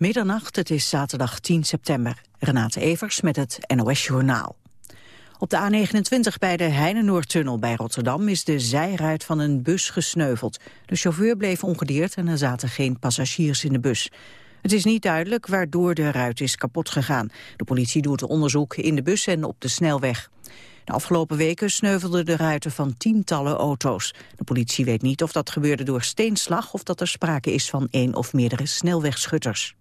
Middernacht, het is zaterdag 10 september. Renate Evers met het NOS Journaal. Op de A29 bij de Heinenoordtunnel bij Rotterdam is de zijruit van een bus gesneuveld. De chauffeur bleef ongedeerd en er zaten geen passagiers in de bus. Het is niet duidelijk waardoor de ruit is kapot gegaan. De politie doet onderzoek in de bus en op de snelweg. De afgelopen weken sneuvelden de ruiten van tientallen auto's. De politie weet niet of dat gebeurde door steenslag... of dat er sprake is van één of meerdere snelwegschutters.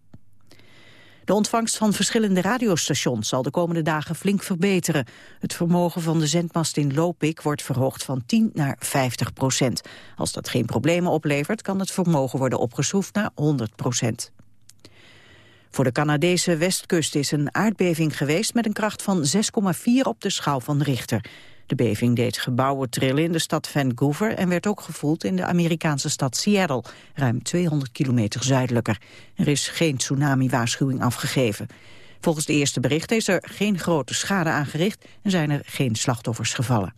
De ontvangst van verschillende radiostations zal de komende dagen flink verbeteren. Het vermogen van de zendmast in Lopik wordt verhoogd van 10 naar 50 procent. Als dat geen problemen oplevert, kan het vermogen worden opgeschroefd naar 100 procent. Voor de Canadese westkust is een aardbeving geweest met een kracht van 6,4 op de schaal van Richter. De beving deed gebouwen trillen in de stad Vancouver en werd ook gevoeld in de Amerikaanse stad Seattle, ruim 200 kilometer zuidelijker. Er is geen tsunami-waarschuwing afgegeven. Volgens de eerste berichten is er geen grote schade aangericht en zijn er geen slachtoffers gevallen.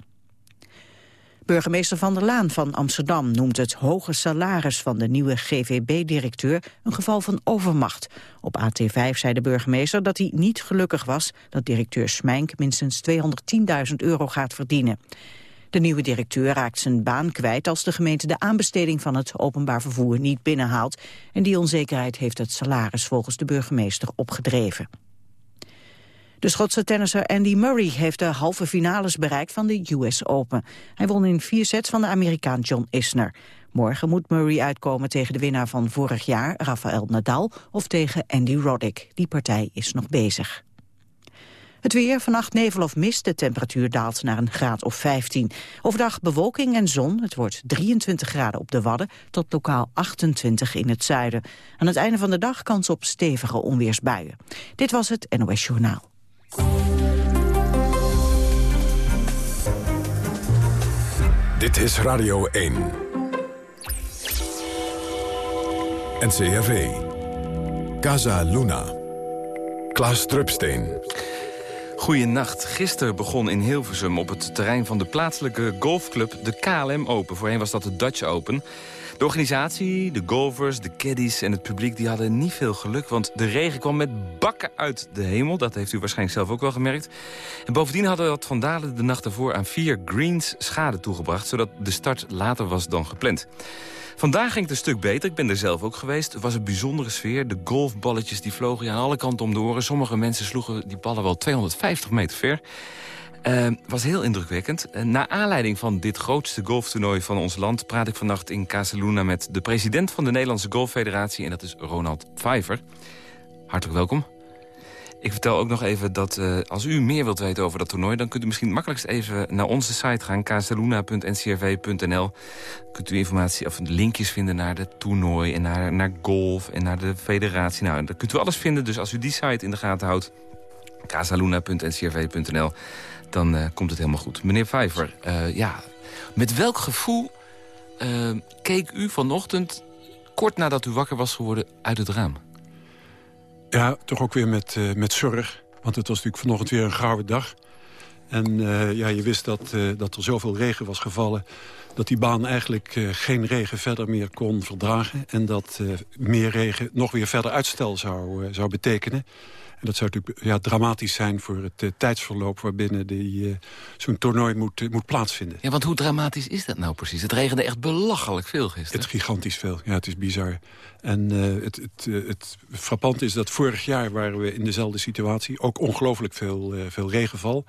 Burgemeester Van der Laan van Amsterdam noemt het hoge salaris van de nieuwe GVB-directeur een geval van overmacht. Op AT5 zei de burgemeester dat hij niet gelukkig was dat directeur Smijnk minstens 210.000 euro gaat verdienen. De nieuwe directeur raakt zijn baan kwijt als de gemeente de aanbesteding van het openbaar vervoer niet binnenhaalt. En die onzekerheid heeft het salaris volgens de burgemeester opgedreven. De Schotse tennisser Andy Murray heeft de halve finales bereikt van de US Open. Hij won in vier sets van de Amerikaan John Isner. Morgen moet Murray uitkomen tegen de winnaar van vorig jaar, Rafael Nadal, of tegen Andy Roddick. Die partij is nog bezig. Het weer, vannacht nevel of mist, de temperatuur daalt naar een graad of 15. Overdag bewolking en zon, het wordt 23 graden op de Wadden... tot lokaal 28 in het zuiden. Aan het einde van de dag kans op stevige onweersbuien. Dit was het NOS Journaal. Dit is Radio 1. NCRV. Casa Luna. Klaas Drupsteen. Goedenacht. Gisteren begon in Hilversum op het terrein van de plaatselijke golfclub de KLM Open. Voorheen was dat de Dutch Open. De organisatie, de golfers, de caddies en het publiek die hadden niet veel geluk... want de regen kwam met bakken uit de hemel. Dat heeft u waarschijnlijk zelf ook wel gemerkt. En bovendien hadden wat vandalen de nacht ervoor aan vier greens schade toegebracht... zodat de start later was dan gepland. Vandaag ging het een stuk beter. Ik ben er zelf ook geweest. Het was een bijzondere sfeer. De golfballetjes die vlogen aan alle kanten om de oren. Sommige mensen sloegen die ballen wel 250 meter ver. Uh, was heel indrukwekkend. Uh, na aanleiding van dit grootste golftoernooi van ons land... praat ik vannacht in Casaluna met de president van de Nederlandse Golffederatie... en dat is Ronald Pfeiffer. Hartelijk welkom. Ik vertel ook nog even dat uh, als u meer wilt weten over dat toernooi... dan kunt u misschien makkelijkst even naar onze site gaan... casaluna.ncrv.nl. kunt u informatie of linkjes vinden naar het toernooi... en naar, naar golf en naar de federatie. Nou, daar kunt u alles vinden, dus als u die site in de gaten houdt... casaluna.ncrv.nl dan uh, komt het helemaal goed. Meneer Vijver, uh, ja, met welk gevoel uh, keek u vanochtend... kort nadat u wakker was geworden uit het raam? Ja, toch ook weer met, met zorg. Want het was natuurlijk vanochtend weer een grauwe dag. En ja, je wist dat, dat er zoveel regen was gevallen... dat die baan eigenlijk geen regen verder meer kon verdragen. En dat meer regen nog weer verder uitstel zou, zou betekenen. En dat zou natuurlijk ja, dramatisch zijn voor het tijdsverloop... waarbinnen uh, zo'n toernooi moet, moet plaatsvinden. Ja, want hoe dramatisch is dat nou precies? Het regende echt belachelijk veel gisteren. Het gigantisch veel, ja, het is bizar. En het, het, het frappant is dat vorig jaar waren we in dezelfde situatie. Ook ongelooflijk veel, veel regenval.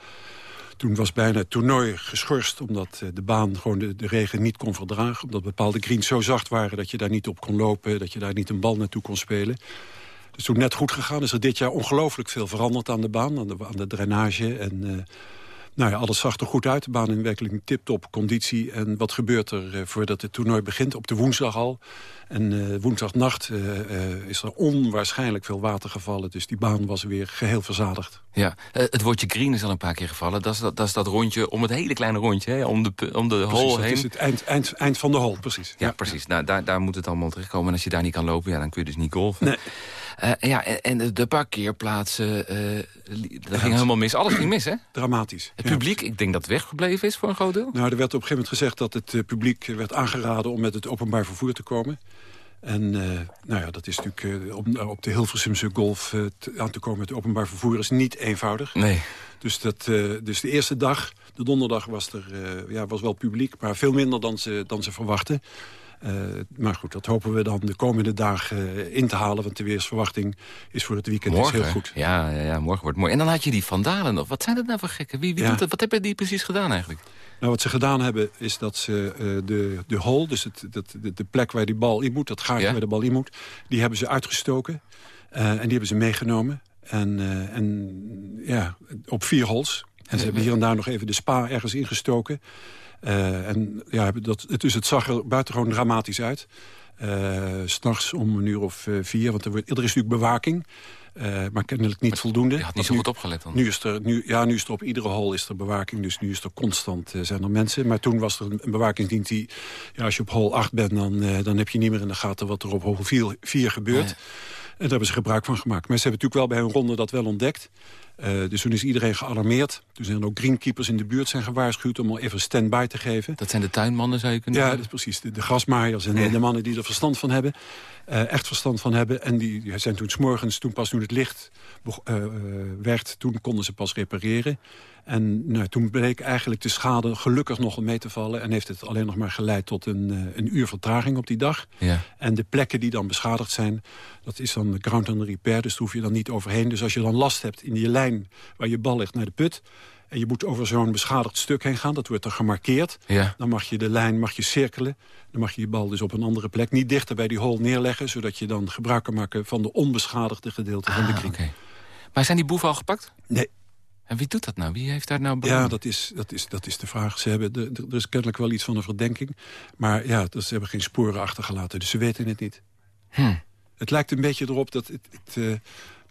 Toen was bijna het toernooi geschorst omdat de baan gewoon de, regen niet kon verdragen. Omdat bepaalde greens zo zacht waren dat je daar niet op kon lopen... dat je daar niet een bal naartoe kon spelen. Dus toen net goed gegaan is er dit jaar ongelooflijk veel veranderd aan de baan. Aan de, aan de drainage en... Uh, nou ja, alles zag er goed uit. De baan in werkelijk tip-top conditie. En wat gebeurt er uh, voordat het toernooi begint? Op de woensdag al. En uh, woensdagnacht is er onwaarschijnlijk veel water gevallen. Dus die baan was weer geheel verzadigd. Ja, het woordje green is al een paar keer gevallen. Dat is dat, dat, is dat rondje, om het hele kleine rondje, hè? om de, om de hole heen. dat is het eind, eind, eind van de hol, precies. Ja, precies. Nou, daar, daar moet het allemaal terechtkomen. En als je daar niet kan lopen, ja, dan kun je dus niet golfen. Nee. Uh, ja, en de parkeerplaatsen, uh, dat ging helemaal mis. Alles ging mis, hè? Dramatisch. Het publiek, ik denk dat weggebleven is voor een groot deel. Nou, er werd op een gegeven moment gezegd dat het publiek werd aangeraden om met het openbaar vervoer te komen. En nou ja, dat is natuurlijk om op de Hilversumse golf aan te komen... het openbaar vervoer is niet eenvoudig. Nee. Dus, dat, dus de eerste dag, de donderdag, was er ja, was wel publiek... maar veel minder dan ze, dan ze verwachten. Uh, maar goed, dat hopen we dan de komende dagen uh, in te halen. Want de weersverwachting is voor het weekend morgen, is heel goed. Ja, ja, ja, morgen wordt mooi. En dan had je die vandalen nog. Wat zijn dat nou voor gekken? Wie, wie Ja. doet dat? Wat hebben die precies gedaan eigenlijk? Nou, wat ze gedaan hebben is dat ze eh, de, de hole, dus het, dat, de, de plek waar die bal in moet... dat gaatje Ja. waar de bal in moet, die hebben ze uitgestoken. Eh, en die hebben ze meegenomen. En, eh, en ja, op vier holes. En ze hebben hier en daar nog even de spa ergens ingestoken. Eh, en ja, dat, het, dus het zag er buitengewoon dramatisch uit. S S'nachts om een uur of eh, vier, want er, wordt, er is natuurlijk bewaking. maar kennelijk niet voldoende. Je had niet zo nu- goed opgelet dan. nu is er, nu, ja, nu is er op iedere hol is er bewaking. Dus nu is er constant zijn er mensen. Maar toen was er een, bewakingsdienst die... Ja, als je op hol 8 bent, dan, dan heb je niet meer in de gaten... wat er op hol 4, 4 gebeurt. Nee. En daar hebben ze gebruik van gemaakt. Maar ze hebben natuurlijk wel bij hun ronde dat wel ontdekt. Eh, dus toen is iedereen gealarmeerd. Toen zijn er ook greenkeepers in de buurt zijn gewaarschuwd... om al even stand-by te geven. Dat zijn de tuinmannen, zou je kunnen Ja, dat zeggen? is precies. De, de grasmaaiers en de, Ja. de mannen die er verstand van hebben. eh, echt verstand van hebben. En die, die zijn toen s'morgens, toen pas toen het licht eh, werd... toen konden ze pas repareren. En nou, toen bleek eigenlijk de schade gelukkig nog mee te vallen... en heeft het alleen nog maar geleid tot een, een uur vertraging op die dag. Ja. En de plekken die dan beschadigd zijn, dat is dan ground and repair. Dus daar hoef je dan niet overheen. Dus als je dan last hebt in die lijn waar je bal ligt naar de put... en je moet over zo'n beschadigd stuk heen gaan, dat wordt dan gemarkeerd... Ja. dan mag je de lijn mag je cirkelen. Dan mag je je bal dus op een andere plek niet dichter bij die hole neerleggen... zodat je dan gebruik kan maken van de onbeschadigde gedeelte van de Ah, kring. Maar zijn die boeven al gepakt? Nee, En wie doet dat nou? Wie heeft daar nou belang ja, dat is, dat, is, dat is de vraag. Ze hebben de, de- er is kennelijk wel iets van een verdenking. Maar ja, dus ze hebben geen sporen achtergelaten, dus ze weten het niet. Hm. Het lijkt een beetje erop dat het, het, eh,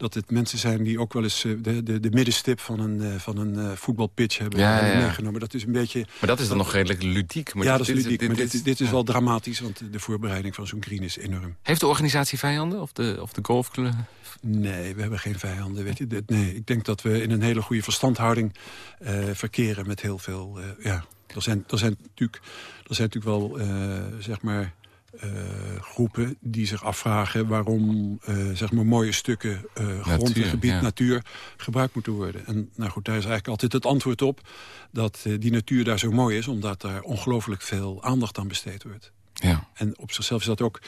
dat het mensen zijn... die ook wel eens eh, de, de, de middenstip van een, eh, van een eh, voetbalpitch hebben, Ja, hebben ja. meegenomen. Dat is een beetje... Maar dat is dan nog redelijk ludiek. Maar ja, dat is dit- ludiek, dit- maar dit- dit, dit is wel dramatisch... want de voorbereiding van zo'n green is enorm. Heeft de organisatie vijanden? Of de, of de golfclub? Nee, we hebben geen vijanden. Weet je. Dit- Nee, ik denk dat we in een hele goede verstandhouding verkeren met heel veel... ja, er zijn, er zijn natuurlijk, er zijn natuurlijk wel, zeg maar... eh, groepen die zich afvragen waarom eh, zeg maar mooie stukken eh grond Natuur, en gebied ja. natuur gebruikt moeten worden. En nou goed, daar is eigenlijk altijd het antwoord op dat die natuur daar zo mooi is, omdat daar ongelooflijk veel aandacht aan besteed wordt. En op zichzelf is dat ook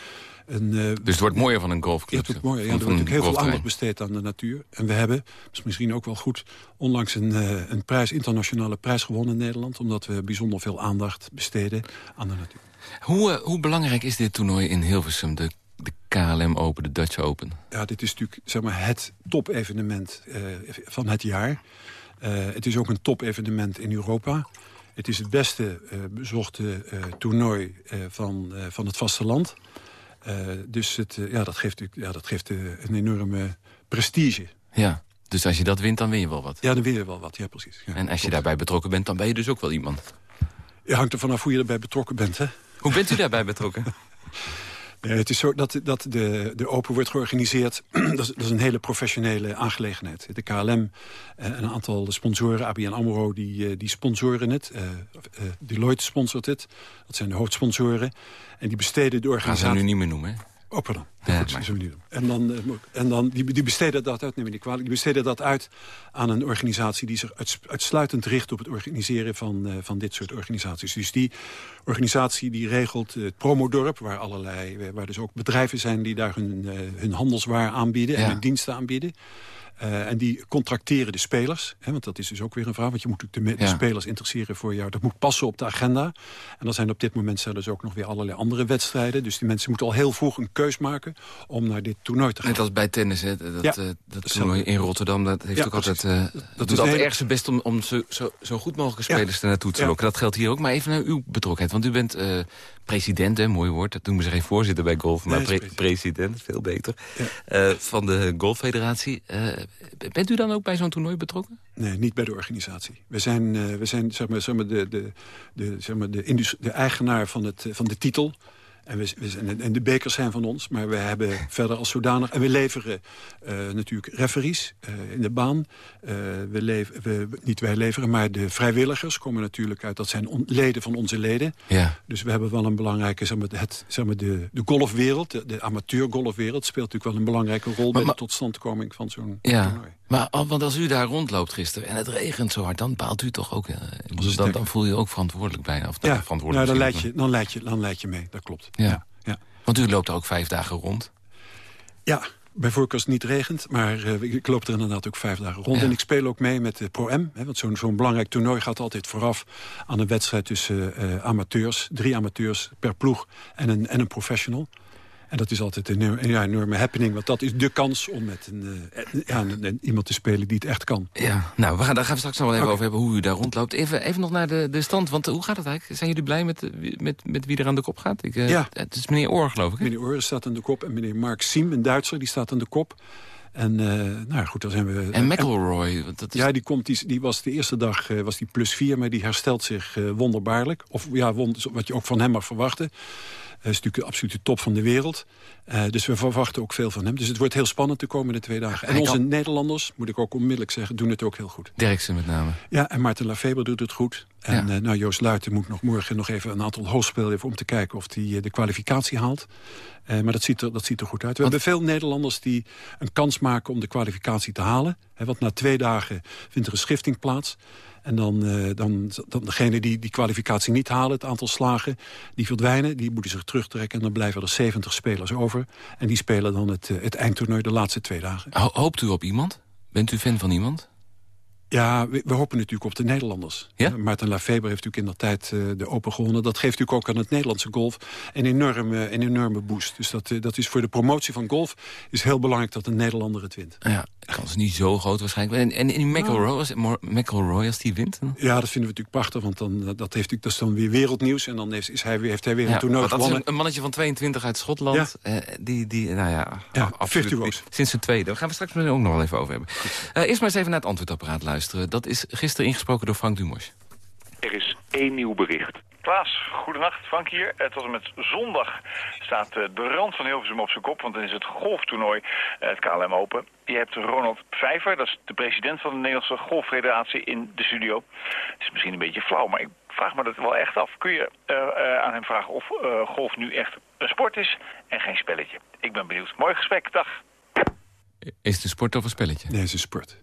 een, eh, Dus het wordt mooier van een golfclub. het wordt mooi. Ja, er wordt natuurlijk heel veel aandacht besteed aan de natuur. En we hebben, dat is misschien ook wel goed, onlangs een, eh, een prijs, internationale prijs gewonnen in Nederland. Omdat we bijzonder veel aandacht besteden aan de natuur. Hoe, eh, hoe belangrijk is dit toernooi in Hilversum? De, de KLM Open, de Dutch Open? Ja, dit is natuurlijk zeg maar, het topevenement van het jaar. Het is ook een topevenement in Europa. Het is het beste eh, bezochte eh, toernooi eh, van, van het vasteland. Dus het, ja, dat geeft, ja, dat geeft een enorme prestige. Ja. Dus als je dat wint, dan win je wel wat. Ja, dan weer wel wat. Ja, precies. Ja, En als je daarbij betrokken bent, dan ben je dus ook wel iemand. Je hangt er vanaf hoe je erbij betrokken bent, hè? Hoe bent u daarbij betrokken? Nee, het is zo dat, dat de, de Open wordt georganiseerd. dat, is, dat is een hele professionele aangelegenheid. De KLM eh, en een aantal sponsoren, ABN AMRO, die, eh, die sponsoren het. Deloitte sponsort het. Dat zijn de hoofdsponsoren. En die besteden de Gaan ze organisatie... nu niet meer noemen, hè? Pardon. Ja, Goed, maar-. En dan, eh, en dan die, die besteden dat uit, neem me niet kwalijk, die besteden dat uit aan een organisatie die zich uits- uitsluitend richt op het organiseren van, eh, van dit soort organisaties. Dus die organisatie die regelt het promodorp, waar allerlei, waar dus ook bedrijven zijn die daar hun, eh, hun handelswaar aanbieden Ja. en hun diensten aanbieden. Eh, en die contracteren de spelers. Hè, want dat is dus ook weer een vraag. Want je moet natuurlijk de, spelers interesseren voor jou. Dat moet passen op de agenda. En dan zijn op dit moment dus ook nog weer allerlei andere wedstrijden. Dus die mensen moeten al heel vroeg een keus maken om naar dit toernooi te gaan. Net als bij tennis, hè? Dat, Ja, eh, dat toernooi in Rotterdam, dat heeft Ja, ook altijd... precies. eh Dat- dat doet is altijd erg zijn best om, om zo, zo, zo goed mogelijke spelers er naartoe te lokken. Dat geldt hier ook. Maar even naar uw betrokkenheid. Want u bent president, hè, mooi woord. Dat noemen ze geen voorzitter bij golf, maar pre- president. Veel beter. Ja. Eh, van de Golffederatie. Eh, bent u dan ook bij zo'n toernooi betrokken? Nee, niet bij de organisatie. We zijn, eh, we zijn zeg maar, zeg maar, de, de, de, zeg maar, de, de eigenaar van, het, van de titel. En, we, we, en de bekers zijn van ons, maar we hebben verder als zodanig... En we leveren uh, natuurlijk referees uh, in de baan. Uh, we leven, we, niet wij leveren, maar de vrijwilligers komen natuurlijk uit. Dat zijn on, leden van onze leden. Ja. Dus we hebben wel een belangrijke... Zeg maar, het, zeg maar, de, de golfwereld, de, de amateurgolfwereld... speelt natuurlijk wel een belangrijke rol maar, bij de totstandkoming van zo'n ja. toernooi. Maar want als u daar rondloopt gisteren en het regent zo hard... dan baalt u toch ook... Dus dan, dan voel je ook verantwoordelijk bijna. Of ja, verantwoordelijk nou, dan, leid je, dan, leid je, dan leid je mee, dat klopt. Ja. ja. ja. Want u loopt er ook vijf dagen rond? Ja, bij voorkeur als het niet regent. Maar uh, ik loop er inderdaad ook vijf dagen rond. Ja. En ik speel ook mee met de Pro-M. Want zo'n zo'n belangrijk toernooi gaat altijd vooraf aan een wedstrijd tussen uh, amateurs. Drie amateurs per ploeg en een, en een professional. En dat is altijd een, ja, enorme happening. Want dat is de kans om met een, ja, een, een, iemand te spelen die het echt kan. Ja, nou, we gaan, daar gaan we straks nog wel even okay. over hebben hoe u daar rondloopt. Even, even nog naar de, de stand. Want hoe gaat het eigenlijk? Zijn jullie blij met, met, met wie er aan de kop gaat? Ik, ja. Het is meneer Oor, geloof ik. Hè? Meneer Oor staat aan de kop. En meneer Mark Siem, een Duitser, die staat aan de kop. En uh, nou goed, dan zijn we... En McElroy? Dat is... Ja, die, komt, die, die was de eerste dag uh, was die plus vier, maar die herstelt zich uh, wonderbaarlijk. Of ja, wond, wat je ook van hem mag verwachten. Hij is natuurlijk de absolute top van de wereld. Uh, dus we verwachten ook veel van hem. Dus het wordt heel spannend de komende twee dagen. En Hij onze kan- Nederlanders, moet ik ook onmiddellijk zeggen, doen het ook heel goed. Derksen met name. Ja, en Maarten Lafeber doet het goed. En Ja. eh, nou, Joost Luiten moet nog morgen nog even een aantal holes spelen... even om te kijken of hij de kwalificatie haalt. Eh, maar dat ziet, er, dat ziet er goed uit. We Want- hebben veel Nederlanders die een kans maken om de kwalificatie te halen. Hè, want na twee dagen vindt er een schifting plaats. En dan, eh, dan, dan degene die die kwalificatie niet halen, het aantal slagen, die verdwijnen. Die moeten zich terugtrekken en dan blijven er 70 spelers over. En die spelen dan het, eh, het eindtoernooi de laatste twee dagen. Ho- Hoopt u op iemand? Bent u fan van iemand? Ja, we, we hopen natuurlijk op de Nederlanders. Ja? Eh, Maarten Lafeber heeft natuurlijk in dat tijd eh, de Open gewonnen. Dat geeft natuurlijk ook aan het Nederlandse golf een enorme, een enorme boost. Dus dat, eh, dat is voor de promotie van golf is heel belangrijk dat een Nederlander het wint. Ja, de kans is niet zo groot waarschijnlijk. En, en, en McElroy, als, McElroy, als die wint? dan- Ja, dat vinden we natuurlijk prachtig, want dan, dat, heeft, natuurlijk- dat is dan weer wereldnieuws. En dan heeft, is hij, weer- heeft hij weer een Ja, toernooi gewonnen. een, een mannetje van 22 uit Schotland. eh, die, die, nou ja, Ja, absoluut. Sinds zijn tweede. Daar gaan we straks met hem ook nog wel even over hebben. Eerst maar eens even naar het antwoordapparaat luisteren. Dat is gisteren ingesproken door Frank Dumos. Er is één nieuw bericht. Klaas, goedenacht. Frank hier. Tot en met zondag staat eh, de rand van Hilversum op zijn kop, want dan is het golftoernooi, eh, het KLM Open. Je hebt Ronald Vijver, dat is de president van de Nederlandse Golffederatie in de studio. Het is misschien een beetje flauw, maar ik vraag me dat wel echt af. Kun je eh, eh, aan hem vragen of eh, golf nu echt een sport is en geen spelletje? Ik ben benieuwd. Mooi gesprek, dag. Is het een sport of een spelletje? Nee, het is een sport.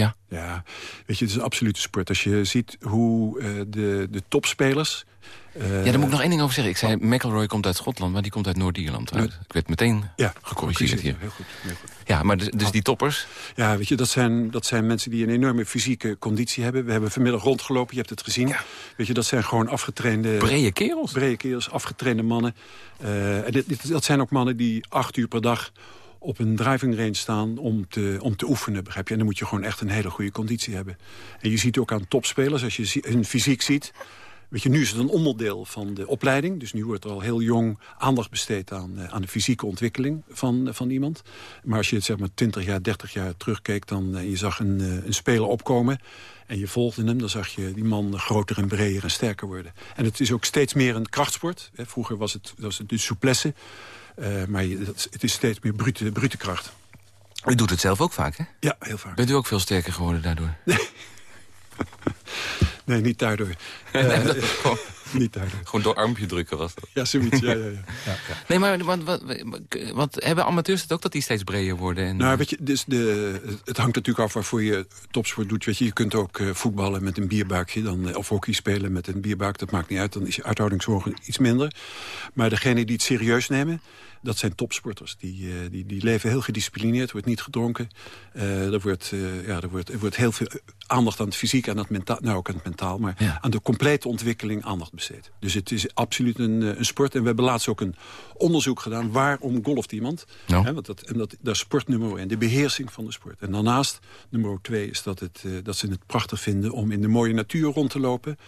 Ja? Ja, weet je, het is een absolute sport. Als je ziet hoe eh, de, de topspelers... eh, Ja, daar moet ik nog één ding over zeggen. Ik zei, McElroy komt uit Schotland, maar die komt uit Noord-Ierland. Ik werd meteen ja, gecorrigeerd hier. Heel goed, heel goed. Ja, maar dus, dus die toppers... Ja, weet je, dat zijn, dat zijn mensen die een enorme fysieke conditie hebben. We hebben vanmiddag rondgelopen, je hebt het gezien. Weet je, dat zijn gewoon afgetrainde... Brede kerels. brede kerels, afgetrainde mannen. Eh, en dit, dit- dat zijn ook mannen die acht uur per dag op een driving range staan om te, om te oefenen, begrijp je? En dan moet je gewoon echt een hele goede conditie hebben. En je ziet ook aan topspelers, als je hun fysiek ziet... Weet je, nu is het een onderdeel van de opleiding. Dus nu wordt er al heel jong aandacht besteed aan, eh, aan de fysieke ontwikkeling van, eh, van iemand. Maar als je het zeg maar 20 jaar, 30 jaar terugkeek... dan eh, je zag een, een speler opkomen en je volgde hem... dan zag je die man groter en breder en sterker worden. En het is ook steeds meer een krachtsport. Vroeger was het, was het de souplesse. Eh, maar het is steeds meer brute, brute kracht. U doet het zelf ook vaak, hè? Ja, heel vaak. Bent u ook veel sterker geworden daardoor? Nee, niet daardoor. Nee, Eh, dat is gewoon, niet daardoor. gewoon door armpje drukken was dat. Ja, zoiets. Ja, ja, ja. ja, ja. Nee, maar want, wat, wat, hebben amateurs het ook dat die steeds breder worden? En, Nou, weet je, dus de, het hangt natuurlijk af waarvoor je topsport doet. Weet je, je kunt ook eh, voetballen met een bierbuikje, dan, eh, of hockey spelen met een bierbuik. Dat maakt niet uit, dan is je uithoudingsvermogen iets minder. Maar degene die het serieus nemen, dat zijn topsporters. Die, eh, die, die leven heel gedisciplineerd, wordt niet gedronken. Eh, er, wordt, eh, ja, er, wordt, er wordt heel veel aandacht aan het fysiek en aan het mentaal, nou ook aan het mentaal, maar Ja. aan de complete ontwikkeling aandacht besteed. Dus het is absoluut een, een sport. En we hebben laatst ook een onderzoek gedaan. Waarom golft iemand? Hè, want dat, en dat, dat is sport nummer één. De beheersing van de sport. En daarnaast, nummer twee, is dat, het, dat ze het prachtig vinden... om in de mooie natuur rond te lopen.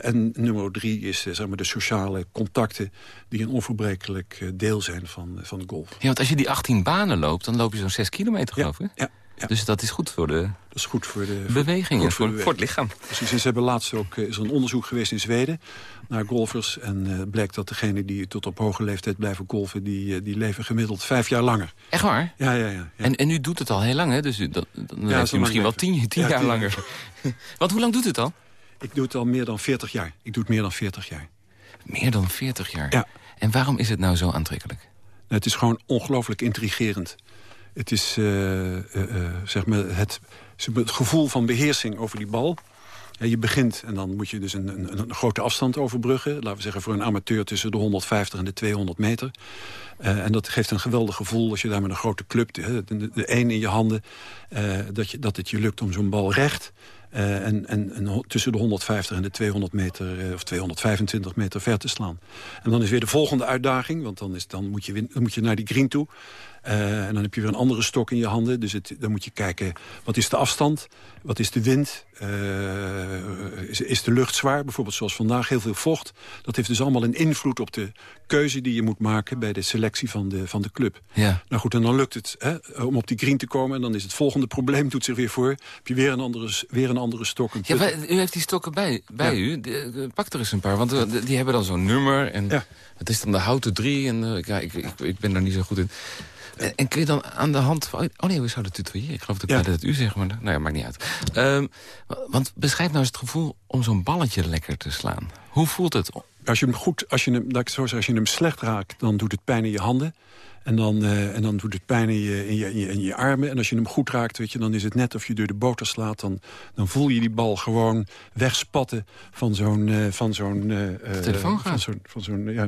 En nummer drie is zeg maar de sociale contacten... die een onverbrekelijk deel zijn van, eh, van de golf. Ja, want als je die 18 banen loopt, dan loop je zo'n 6 kilometer, geloof ik. Ja, ja. Dus dat is goed voor de... Dat is goed voor de... Beweging, goed voor, de voor het lichaam. Precies, en ze hebben laatst ook, eh, is er een onderzoek geweest in Zweden naar golfers. En eh blijkt dat degenen die tot op hoge leeftijd blijven golfen... die, die leven gemiddeld vijf jaar langer. Echt waar? Ja, ja, ja. ja. En, en u doet het al heel lang, hè? Dus u, dat, dan Ja, u misschien wel tien, tien Ja, jaar tien langer. Want hoe lang doet het al? Ik doe het al meer dan 40 jaar. Ik doe het meer dan 40 jaar. Meer dan 40 jaar. Ja. En waarom is het nou zo aantrekkelijk? Het is gewoon ongelooflijk intrigerend. Het is eh, eh, eh, zeg maar het, het gevoel van beheersing over die bal. Je begint en dan moet je dus een, een, een grote afstand overbruggen. Laten we zeggen voor een amateur tussen de 150 en de 200 meter. En dat geeft een geweldig gevoel als je daar met een grote club... de, de, één in je handen, dat, je, dat het je lukt om zo'n bal recht... eh, en, en, tussen de 150 en de 200 meter, eh, of 225 meter ver te slaan. En dan is weer de volgende uitdaging, want dan, is, dan, moet, je dan moet je naar die green toe. Eh, en dan heb je weer een andere stok in je handen. Dus het, dan moet je kijken, wat is de afstand? Wat is de wind? Eh, is, is de lucht zwaar? Bijvoorbeeld zoals vandaag, heel veel vocht. Dat heeft dus allemaal een invloed op de keuze die je moet maken... bij de selectie van de, van de club. Ja. Nou goed, en dan lukt het hè, om op die green te komen. En dan is het volgende probleem, doet zich weer voor. Heb je weer een andere, weer een andere stok. Een Ja, u heeft die stokken bij, bij Ja. u. De- de- pak er eens een paar, want eh, de- die hebben dan zo'n nummer. En Ja. Het is dan de houten drie. En, eh, ja, ik, ik, ik ben daar niet zo goed in. En, en kun je dan aan de hand van... Oh nee, we zouden tutoyeren. Ik geloof dat, Ja. dat het u zegt, maar nou ja, maakt niet uit. Ehm, wa- want beschrijf nou eens het gevoel om zo'n balletje lekker te slaan. Hoe voelt het? Als je hem goed, als je hem, laat ik zo als je hem slecht raakt, dan doet het pijn in je handen. En dan, eh, en dan doet het pijn in je, in, je, in, je, in je armen. En als je hem goed raakt, weet je, dan is het net of je door de boter slaat. Dan, dan voel je die bal gewoon wegspatten van zo'n... eh, van zo'n eh, telefoon van zo'n, van zo'n, ja,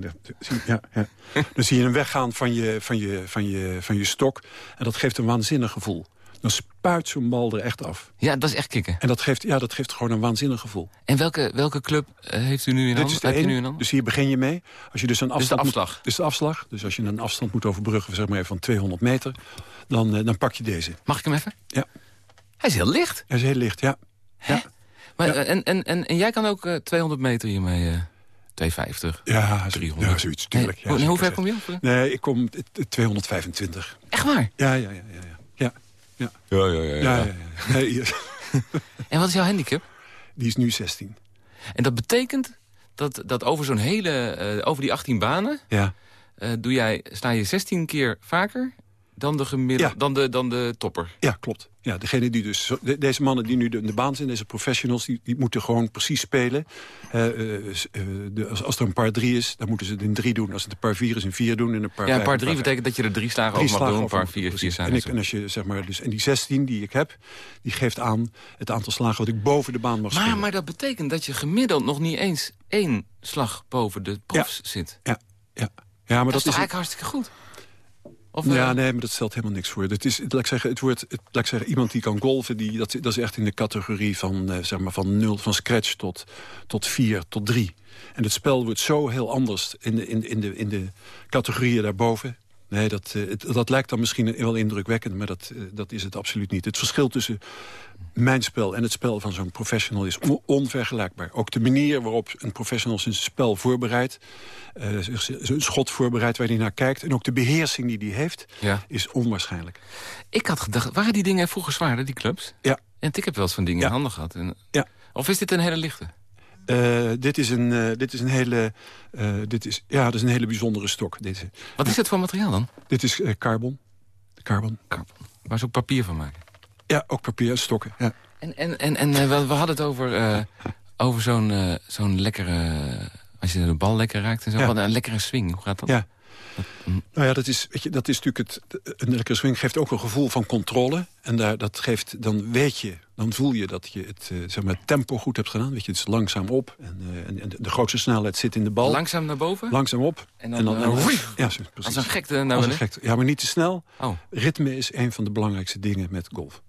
ja, ja. dan zie je hem weggaan van je, van, je, van, je, van je stok. En dat geeft een waanzinnig gevoel. Dan spuit zo'n bal er echt af. Ja, dat is echt kicken. En dat geeft, ja, dat geeft gewoon een waanzinnig gevoel. En welke, welke club eh, heeft u nu in Dit handen? is de ene, nu in handen? dus hier begin je mee. Als je dus een de afstand afslag. Moet, is de afslag. Dus als je een afstand moet overbruggen, zeg maar even van 200 meter, dan, eh, dan pak je deze. Mag ik hem even? Ja. Hij is heel licht. Hij is heel licht, ja. Ja, Maar, Ja. eh, en, en, en, en jij kan ook eh, 200 meter hiermee... eh 250. ja, zo- 300. ja zoiets, tuurlijk. Ja, hoe- hoe ver kom je op? Nee, ik kom eh, 225. Echt waar? Ja, ja, ja, ja. ja. Ja, ja, Ja, ja, ja. ja. ja, ja. Nee, hier- En wat is jouw handicap? die is nu 16. En dat betekent dat, dat over zo'n hele... eh, over die 18 banen... Ja, eh, doe jij, sta je 16 keer vaker dan de, gemiddelde, Ja. dan de, dan de topper. ja klopt. Ja, degene die dus, de- deze mannen die nu de, in de baan zijn, deze professionals, die, die moeten gewoon precies spelen. Eh, eh, de, als, als er een paar drie is, dan moeten ze het in drie doen. Als het een paar vier is, in vier doen. En een paar Ja, een paar drie betekent dat je er drie slagen Drie over mag slagen doen. Een paar vier, vier precies. zijn. En, ik, en, als je, zeg maar, dus, en die 16 die ik heb, die geeft aan het aantal slagen wat ik boven de baan mag maar, spelen. maar dat betekent dat je gemiddeld nog niet eens één slag boven de profs zit. Ja, ja. ja maar Dat, dat, is toch is... eigenlijk hartstikke goed? Of, Ja, eh, nee, maar dat stelt helemaal niks voor. Het is, laat ik zeggen, het wordt, het, laat ik zeggen, iemand die kan golven, die, dat, dat is echt in de categorie van, eh, zeg maar, van nul, van scratch tot, tot vier, tot drie. En het spel wordt zo heel anders in de, in, in de, in de categorieën daarboven. Nee, dat, eh, het, dat lijkt dan misschien wel indrukwekkend, maar dat, eh, dat is het absoluut niet. Het verschil tussen mijn spel en het spel van zo'n professional is on- onvergelijkbaar. Ook de manier waarop een professional zijn spel voorbereidt, eh, zijn schot voorbereidt waar hij naar kijkt... en ook de beheersing die hij heeft, Ja. is onwaarschijnlijk. Ik had gedacht, waren die dingen vroeger zwaarder, die clubs? Ja. En ik heb wel eens van dingen Ja. in handen gehad. En, Ja. Of is dit een hele lichte? Eh, dit, is een, eh, dit is een hele, eh, dit is, ja, dat is een hele bijzondere stok. Dit, Wat is het voor materiaal dan? dit is carbon. Carbon. Carbon. Waar ze ook papier van maken. Ja, ook papier en stokken. Ja. En, en, en, en we, we hadden het over, over zo'n zo'n lekkere... Als je de bal lekker raakt en zo. Ja. Wat een lekkere swing. Hoe gaat dat? Ja. Nou ja, dat is, weet je, dat is natuurlijk het. Een lekkere swing geeft ook een gevoel van controle. En daar, dat geeft, dan weet je, dan voel je dat je het, eh, zeg maar, tempo goed hebt gedaan. Weet je, het is langzaam op. En, eh, en, en de grootste snelheid zit in de bal. Langzaam naar boven? Langzaam op. En dan, eh, en woei! ja, zo, precies. Als een gekte naar beneden? Ja, maar niet te snel. Oh. Ritme is een van de belangrijkste dingen met golf.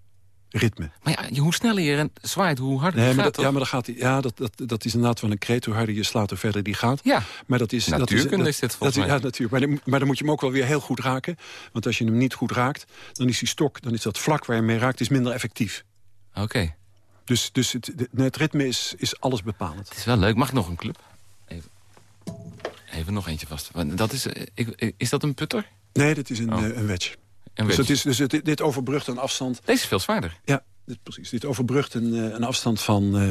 Ritme. Maar ja, hoe sneller je rent, zwaait, hoe harder Nee, het maar gaat, dat, ja, maar dan gaat die, ja, dat, dat, dat is inderdaad wel een kreet. Hoe harder je slaat, hoe verder die gaat. Ja. Maar dat is, dat Natuurkunde dat, is dit dat, volgens mij. Ja, natuurlijk. Maar, dan- maar dan moet je hem ook wel weer heel goed raken. Want als je hem niet goed raakt, dan is die stok, dan is dat vlak waar je mee raakt, is minder effectief. Oké. Dus, dus het, het ritme is, is alles bepalend. Het is wel leuk. Mag ik nog een club? Even, Even nog eentje vast. Want Dat is, is dat een putter? Nee, dit is een, Oh. eh, een wedge. Dus, wedge. dat is, dus het, dit overbrugt een afstand. Deze is veel zwaarder. Ja, dit, precies. Dit overbrugt een, eh, een afstand van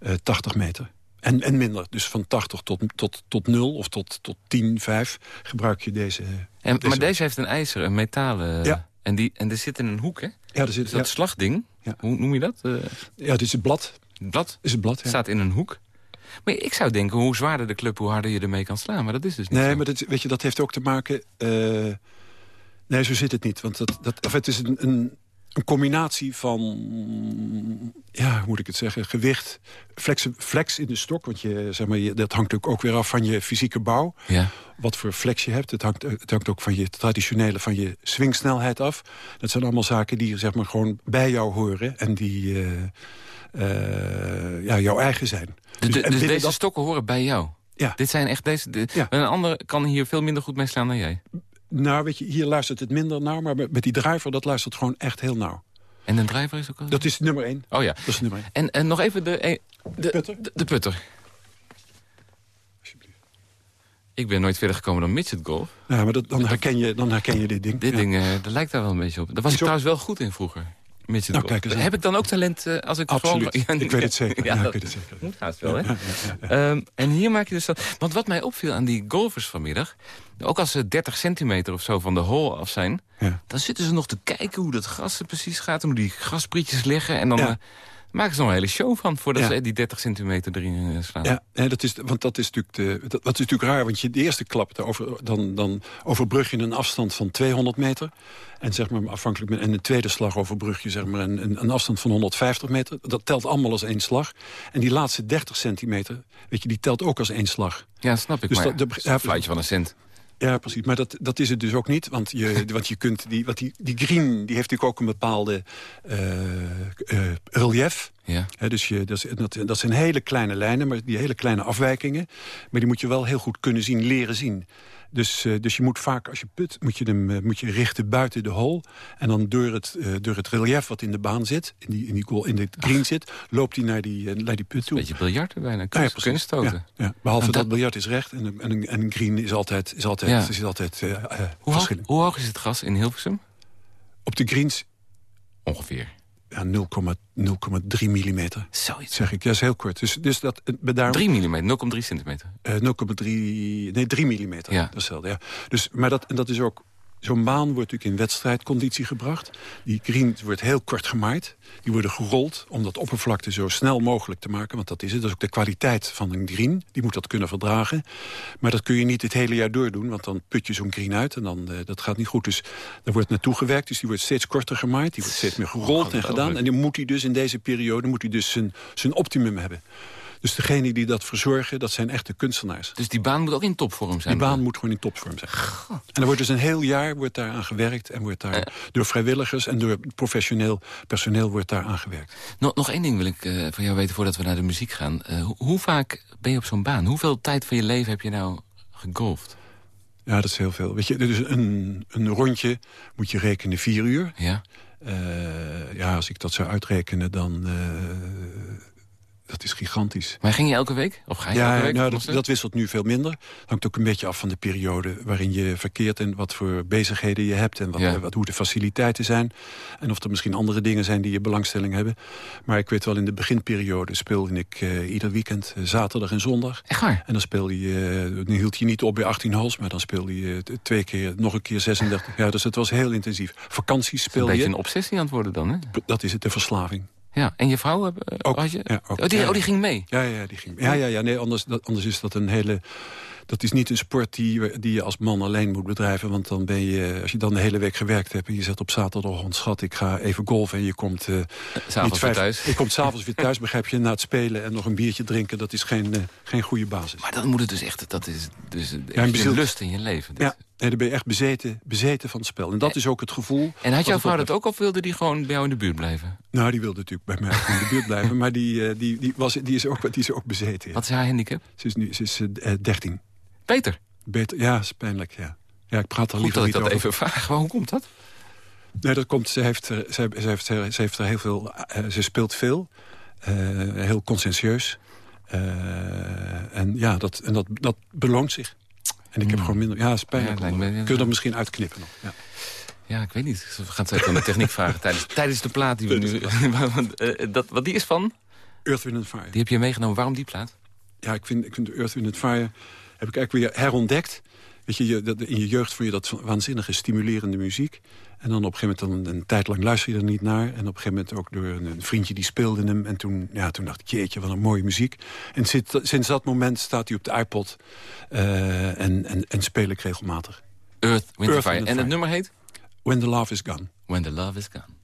uh, 80 meter. En, en minder. Dus van 80 tot, tot, tot 0 of tot, tot 10, 5 gebruik je deze... En, Maar deze heeft een ijzer, een metalen... Ja. En, die, en er zit in een hoek, hè? Ja, er zit... dat ja. slagding, ja. hoe noem je dat? Uh, ja, dit is het blad. Het blad? Is het blad, ja. staat in een hoek. Maar ik zou denken, hoe zwaarder de club, hoe harder je ermee kan slaan. Maar dat is dus niet Nee, zo. maar dat, weet je, dat heeft ook te maken... Uh, nee, zo zit het niet. Want dat, dat, of het is een, een, een combinatie van, ja, hoe moet ik het zeggen, gewicht, flex, flex in de stok. Want je, zeg maar, je, dat hangt natuurlijk ook weer af van je fysieke bouw. Ja. Wat voor flex je hebt. Het hangt, het hangt ook van je traditionele, van je swingsnelheid af. Dat zijn allemaal zaken die zeg maar, gewoon bij jou horen. En die uh, uh, ja, jouw eigen zijn. Dus, dus, dus deze dat... stokken horen bij jou? Ja. Dit zijn echt deze... De, ja. Een ander kan hier veel minder goed mee slaan dan jij? Nou, weet je, hier luistert het minder nauw, maar met die driver, dat luistert gewoon echt heel nauw. En een driver is ook al... Dat is nummer één. Oh ja. Dat is nummer één. En, en nog even de... De, de putter. De, de, putter. Alsjeblieft. Ik ben nooit verder gekomen dan midget golf. Ja, maar dat, dan, herken je, dan herken je dit ding. Dit ja. ding, uh, dat lijkt daar wel een beetje op. Daar was ik trouwens wel goed in vroeger. Nou, kijk eens Heb ik dan ook talent uh, als ik Absoluut. gewoon... ik weet het zeker. ja, ja, dat ik weet het zeker. moet haast wel, hè? Ja, um, en hier maak je dus dat... Want wat mij opviel aan die golfers vanmiddag... ook als ze 30 centimeter of zo van de hole af zijn... dan zitten ze nog te kijken hoe dat gras er precies gaat... en hoe die grasprietjes liggen. En dan uh, maken ze nog een hele show van... voordat ze die 30 centimeter erin uh, slaan. Ja, nee, dat is, want dat is, natuurlijk de, dat, dat is natuurlijk raar. Want je de eerste klap, over, dan, dan overbrug je een afstand van 200 meter... En, zeg maar, afhankelijk met, en de tweede slag overbrug je zeg maar, een, een afstand van 150 meter. Dat telt allemaal als één slag. En die laatste 30 centimeter, weet je, die telt ook als één slag. Ja, snap ik. Dus maar dat, dat, een fluitje van een cent. Ja, precies. Maar dat, dat is het dus ook niet. Want je, want je kunt die, want die, die green die heeft natuurlijk ook een bepaalde uh, uh, relief. Ja. He, dus je, dat, dat, dat zijn hele kleine lijnen, maar die hele kleine afwijkingen. Maar die moet je wel heel goed kunnen zien, leren zien. Dus, uh, dus je moet vaak, als je put, moet je hem uh, moet je richten buiten de hole. En dan door het, uh, door het relief wat in de baan zit, in, die, in, die goal, in de green Ach. zit... loopt hij naar die, naar die put toe. Een beetje biljarten bijna, kun je ja, ja, stoten. Ja, ja. Behalve dat, dat biljart is recht en, en, en een green is altijd, is altijd, is altijd hoe, hoog, hoe hoog is het gras in Hilversum? Op de greens... Ongeveer ja, 0,3 millimeter. Zoiets. Zeg ik, ja, is heel kort. Dus, dus dat, daarom, 3 millimeter, 0,3 centimeter? Uh, 0,3, nee, 3 millimeter. Ja. Dat is hetzelfde, ja. Dus, maar dat, en dat is ook... Zo'n baan wordt natuurlijk in wedstrijdconditie gebracht. Die green wordt heel kort gemaaid. Die worden gerold om dat oppervlakte zo snel mogelijk te maken. Want dat is het. Dat is ook de kwaliteit van een green. Die moet dat kunnen verdragen. Maar dat kun je niet het hele jaar door doen. Want dan put je zo'n green uit en dan, uh, dat gaat niet goed. Dus daar wordt naartoe gewerkt. Dus die wordt steeds korter gemaaid. Die wordt steeds meer gerold en gedaan. En dan moet hij dus in deze periode moet hij dus zijn, zijn optimum hebben. Dus degene die dat verzorgen, dat zijn echte kunstenaars. Dus die baan moet ook in topvorm zijn? Die baan moet gewoon in topvorm zijn. God. En er wordt dus een heel jaar wordt daar aan gewerkt... en wordt daar uh. door vrijwilligers en door professioneel personeel wordt daar aan gewerkt. Nog, nog één ding wil ik uh, van jou weten voordat we naar de muziek gaan. Uh, hoe, hoe vaak ben je op zo'n baan? Hoeveel tijd van je leven heb je nou gegolfd? Ja, dat is heel veel. Weet je, dus een, een rondje moet je rekenen vier uur. Ja. Uh, ja, als ik dat zou uitrekenen, dan... Uh, dat is gigantisch. Maar ging je elke week? Of ga je ja, elke week? Nou, dat, dat, wisselt nu veel minder. Hangt ook een beetje af van de periode waarin je verkeert... en wat voor bezigheden je hebt en wat, ja. wat, hoe de faciliteiten zijn. En of er misschien andere dingen zijn die je belangstelling hebben. Maar ik weet wel, in de beginperiode speelde ik uh, ieder weekend... Uh, zaterdag en zondag. Echt waar? En dan speelde je, uh, dan hield je niet op bij 18 holes... maar dan speelde je twee keer, nog een keer 36. Ja, dus het was heel intensief. Vakanties speelde je... je... Een beetje een obsessie aan het worden dan, hè? Dat is het, de verslaving. Ja, en je vrouw? Uh, ook, had je? Ja, ook. Oh, die, ja, oh, die ging mee? Ja, ja, die ging Ja, ja, ja. Nee, anders, dat, anders is dat een hele... Dat is niet een sport die, die je als man alleen moet bedrijven. Want dan ben je, als je dan de hele week gewerkt hebt... en je zegt op zaterdag, schat, ik ga even golfen... en je komt, uh, s'avonds weer thuis. Je komt s'avonds weer thuis, begrijp je, na het spelen... en nog een biertje drinken, dat is geen, uh, geen goede basis. Maar dan moet het dus echt... Dat is dus ja, een lust in je leven. Ja, nee, dan ben je echt bezeten, bezeten van het spel. En dat en, is ook het gevoel... En had jouw vrouw dat ook of wilde die gewoon bij jou in de buurt blijven? Nou, die wilde natuurlijk bij mij in de buurt blijven. Maar die, uh, die, die, was, die, is ook, die is ook bezeten. Ja. Wat is haar handicap? Ze is, nu, ze is 13. Beter? Beter, ja, is pijnlijk, ja. Ja, ik praat er Goed liever dat niet ik dat over. even vraag. Maar hoe komt dat? Nee, dat komt, ze heeft, ze, ze heeft, ze heeft er heel veel, uh, ze speelt veel. Uh, heel conscientieus. En ja, dat, en dat, dat beloont zich. En ik heb Mm. gewoon minder... Ja, is pijnlijk. Ja, lijkt me- Kun je dat misschien uitknippen nog? Ja. Ja, ik weet niet. We gaan het even aan de techniek vragen tijdens, tijdens de plaat die we nu... uh, dat, wat die is van? Earth, Wind Fire. Die heb je meegenomen. Waarom die plaat? Ja, ik vind, ik vind Earth, Wind Fire... heb ik eigenlijk weer herontdekt. Weet je, dat, in je jeugd vond je dat waanzinnige, stimulerende muziek. En dan op een gegeven moment, dan, een tijd lang luister je er niet naar. En op een gegeven moment ook door een, een vriendje die speelde hem. En toen, ja, toen dacht ik, jeetje, wat een mooie muziek. En sinds, sinds dat moment staat hij op de iPod. Uh, en, en, en speel ik regelmatig. Earth, Wind Earth, Fire. En het nummer heet? When the Love is Gone. When the Love is Gone.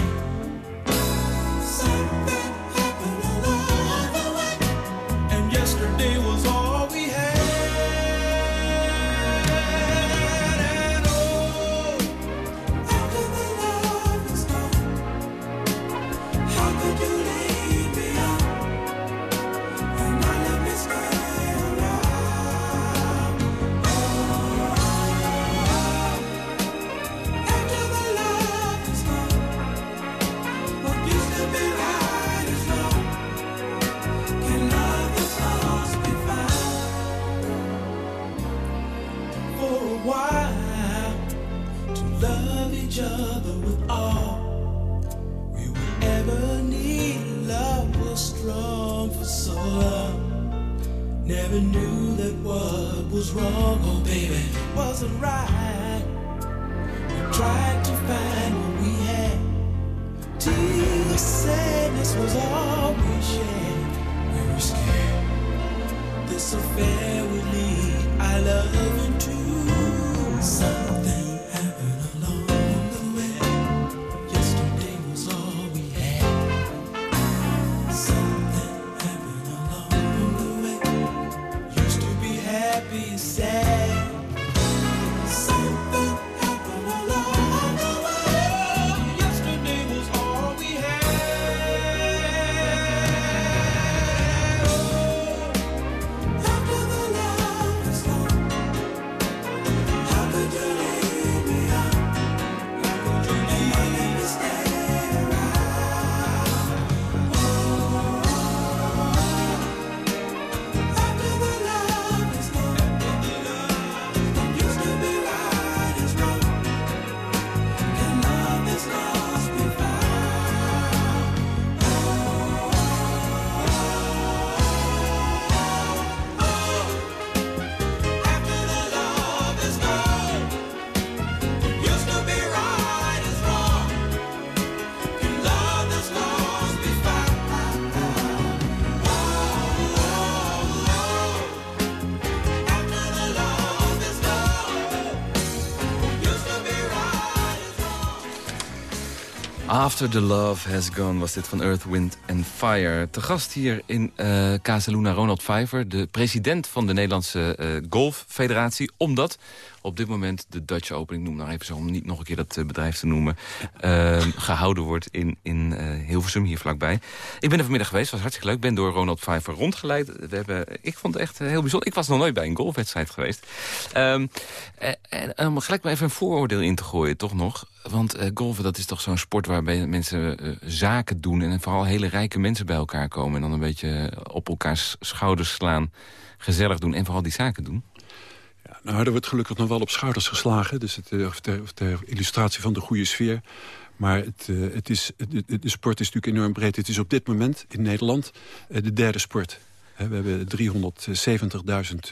After the Love Has Gone was dit van Earth, Wind and Fire. Te gast hier in uh, Casaluna Ronald Vijver, de president van de Nederlandse uh, Golffederatie. Omdat op dit moment de Dutch Open, ik noem nou even zo om niet nog een keer dat uh, bedrijf te noemen, gehouden wordt in, in Hilversum, hier vlakbij. Ik ben er vanmiddag geweest, was hartstikke leuk. ben door Ronald Vijver rondgeleid. We hebben, ik vond het echt heel bijzonder. Ik was nog nooit bij een golfwedstrijd geweest. Um, en om gelijk maar even een vooroordeel in te gooien, toch nog. Want uh, golven, dat is toch zo'n sport waarbij mensen uh, zaken doen... en vooral hele rijke mensen bij elkaar komen... en dan een beetje op elkaars schouders slaan, gezellig doen... en vooral die zaken doen. Nou, er wordt gelukkig nog wel op schouders geslagen. Dus het, uh, ter, illustratie van de goede sfeer. Maar het, het is, de sport is natuurlijk enorm breed. Het is op dit moment in Nederland de derde sport. We hebben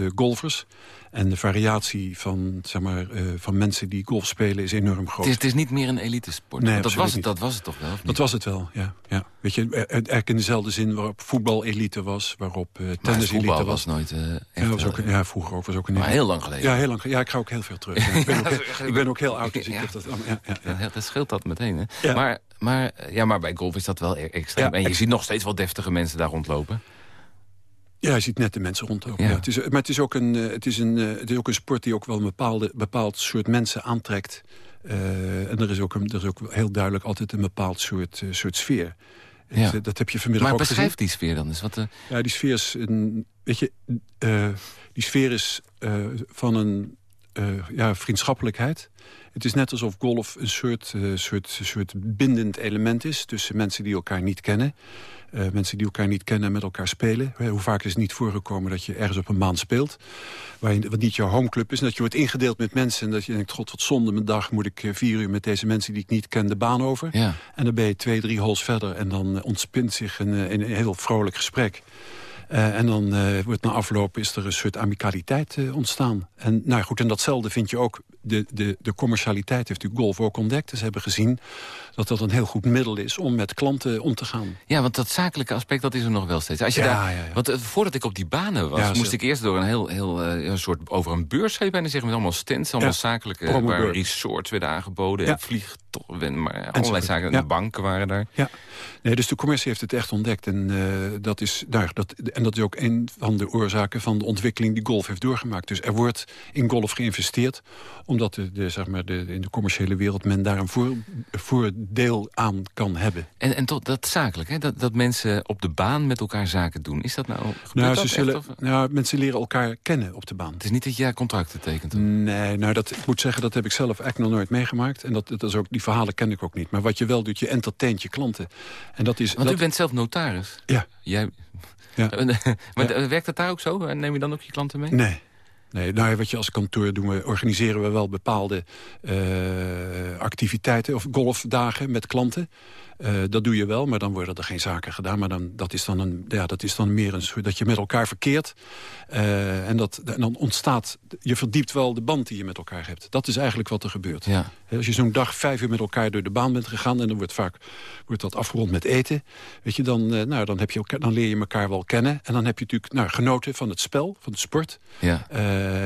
370.000 golfers. En de variatie van, zeg maar, uh, van mensen die golf spelen is enorm groot. Het is, het is niet meer een elitesport. Nee, dat, was het, dat was het toch wel? Dat was het wel, ja. ja. Weet je, eigenlijk in dezelfde zin waarop voetbal elite was, waarop uh, tennis elite was. was nooit uh, echt, ja, was ook, ja, vroeger ook was ook een. Maar heel lang geleden. Ja, heel lang. Ja, ik ga ook heel veel terug. Ja. Ik, ben ook, ik, ben ook, heel oud, dus ik heb dat. Ja, ja, ja. dat scheelt dat meteen, hè? Maar, maar, ja, maar bij golf is dat wel extreem. en je ziet nog steeds wel deftige mensen daar rondlopen. Ja, je ziet net de mensen rondlopen. Ja. Ja, het is, maar het is, ook een, het, is een, het is ook een sport die ook wel een bepaalde, bepaald soort mensen aantrekt. Uh, en er is, ook een, er is ook heel duidelijk altijd een bepaald soort, uh, soort sfeer. Ja. Dat, dat heb je vanmiddag maar ook beschrijf gezien. die sfeer dan eens. Wat, uh... Ja, die sfeer is een... Weet je, die sfeer is van een ja, vriendschappelijkheid. Het is net alsof golf een soort, soort, soort bindend element is... tussen mensen die elkaar niet kennen. Uh, mensen die elkaar niet kennen en met elkaar spelen. Hoe vaak is het niet voorgekomen dat je ergens op een maan speelt... Waar je, wat niet jouw homeclub is... en dat je wordt ingedeeld met mensen... en dat je denkt, god, wat zonde mijn dag... moet ik vier uur met deze mensen die ik niet ken de baan over. Ja. En dan ben je twee, drie holes verder... en dan ontspint zich een, een heel vrolijk gesprek. Uh, en dan uh, wordt na afloop is er een soort amicaliteit uh, ontstaan. En nou goed, en datzelfde vind je ook. De, de, de commercialiteit heeft u golf ook ontdekt. Ze hebben gezien dat dat een heel goed middel is om met klanten om te gaan. Ja, want dat zakelijke aspect, dat is er nog wel steeds. Als je Ja, daar, ja, ja. Want voordat ik op die banen was, moest ik eerst door een heel, heel een soort over een beurs, je bijna zeggen, met allemaal stands, allemaal zakelijke, waar resorts werden aangeboden, en vliegtochten, maar allerlei zaken, de banken waren daar. Ja, nee, dus de commercie heeft het echt ontdekt. En, eh, dat, is, nou, dat, en dat is ook een van de oorzaken van de ontwikkeling die golf heeft doorgemaakt. Dus er wordt in golf geïnvesteerd, omdat de, de, zeg maar de, in de commerciële wereld men daar een voor, voordeel aan kan hebben. En, en tot dat zakelijk, hè? Dat, dat mensen op de baan met elkaar zaken doen. Is dat nou, Nou, dat ze echt, zullen, of- nou, mensen leren elkaar kennen op de baan. Het is niet dat daar contracten tekent. hoor. Nee, nou dat, ik moet zeggen, dat heb ik zelf eigenlijk nog nooit meegemaakt. En dat, dat is ook, die verhalen ken ik ook niet. Maar wat je wel doet, je entertaint je klanten. En dat is... Want dat, u bent zelf notaris. Ja. Jij... Ja. maar Ja. werkt het daar ook zo? En neem je dan ook je klanten mee? Nee. Nee, nou, wat je als kantoor doen, we, organiseren we wel bepaalde eh, activiteiten of golfdagen met klanten. Eh, dat doe je wel, maar dan worden er geen zaken gedaan. Maar dan, dat, is dan een, ja, dat is dan meer een soort dat je met elkaar verkeert. Eh, en, dat, en dan ontstaat, je verdiept wel de band die je met elkaar hebt. Dat is eigenlijk wat er gebeurt. Ja. Als je zo'n dag vijf uur met elkaar door de baan bent gegaan... en dan wordt vaak wordt dat afgerond met eten... Weet je, dan, eh, nou, dan, heb je elkaar, dan leer je elkaar wel kennen. En dan heb je natuurlijk nou, genoten van het spel, van de sport... Ja.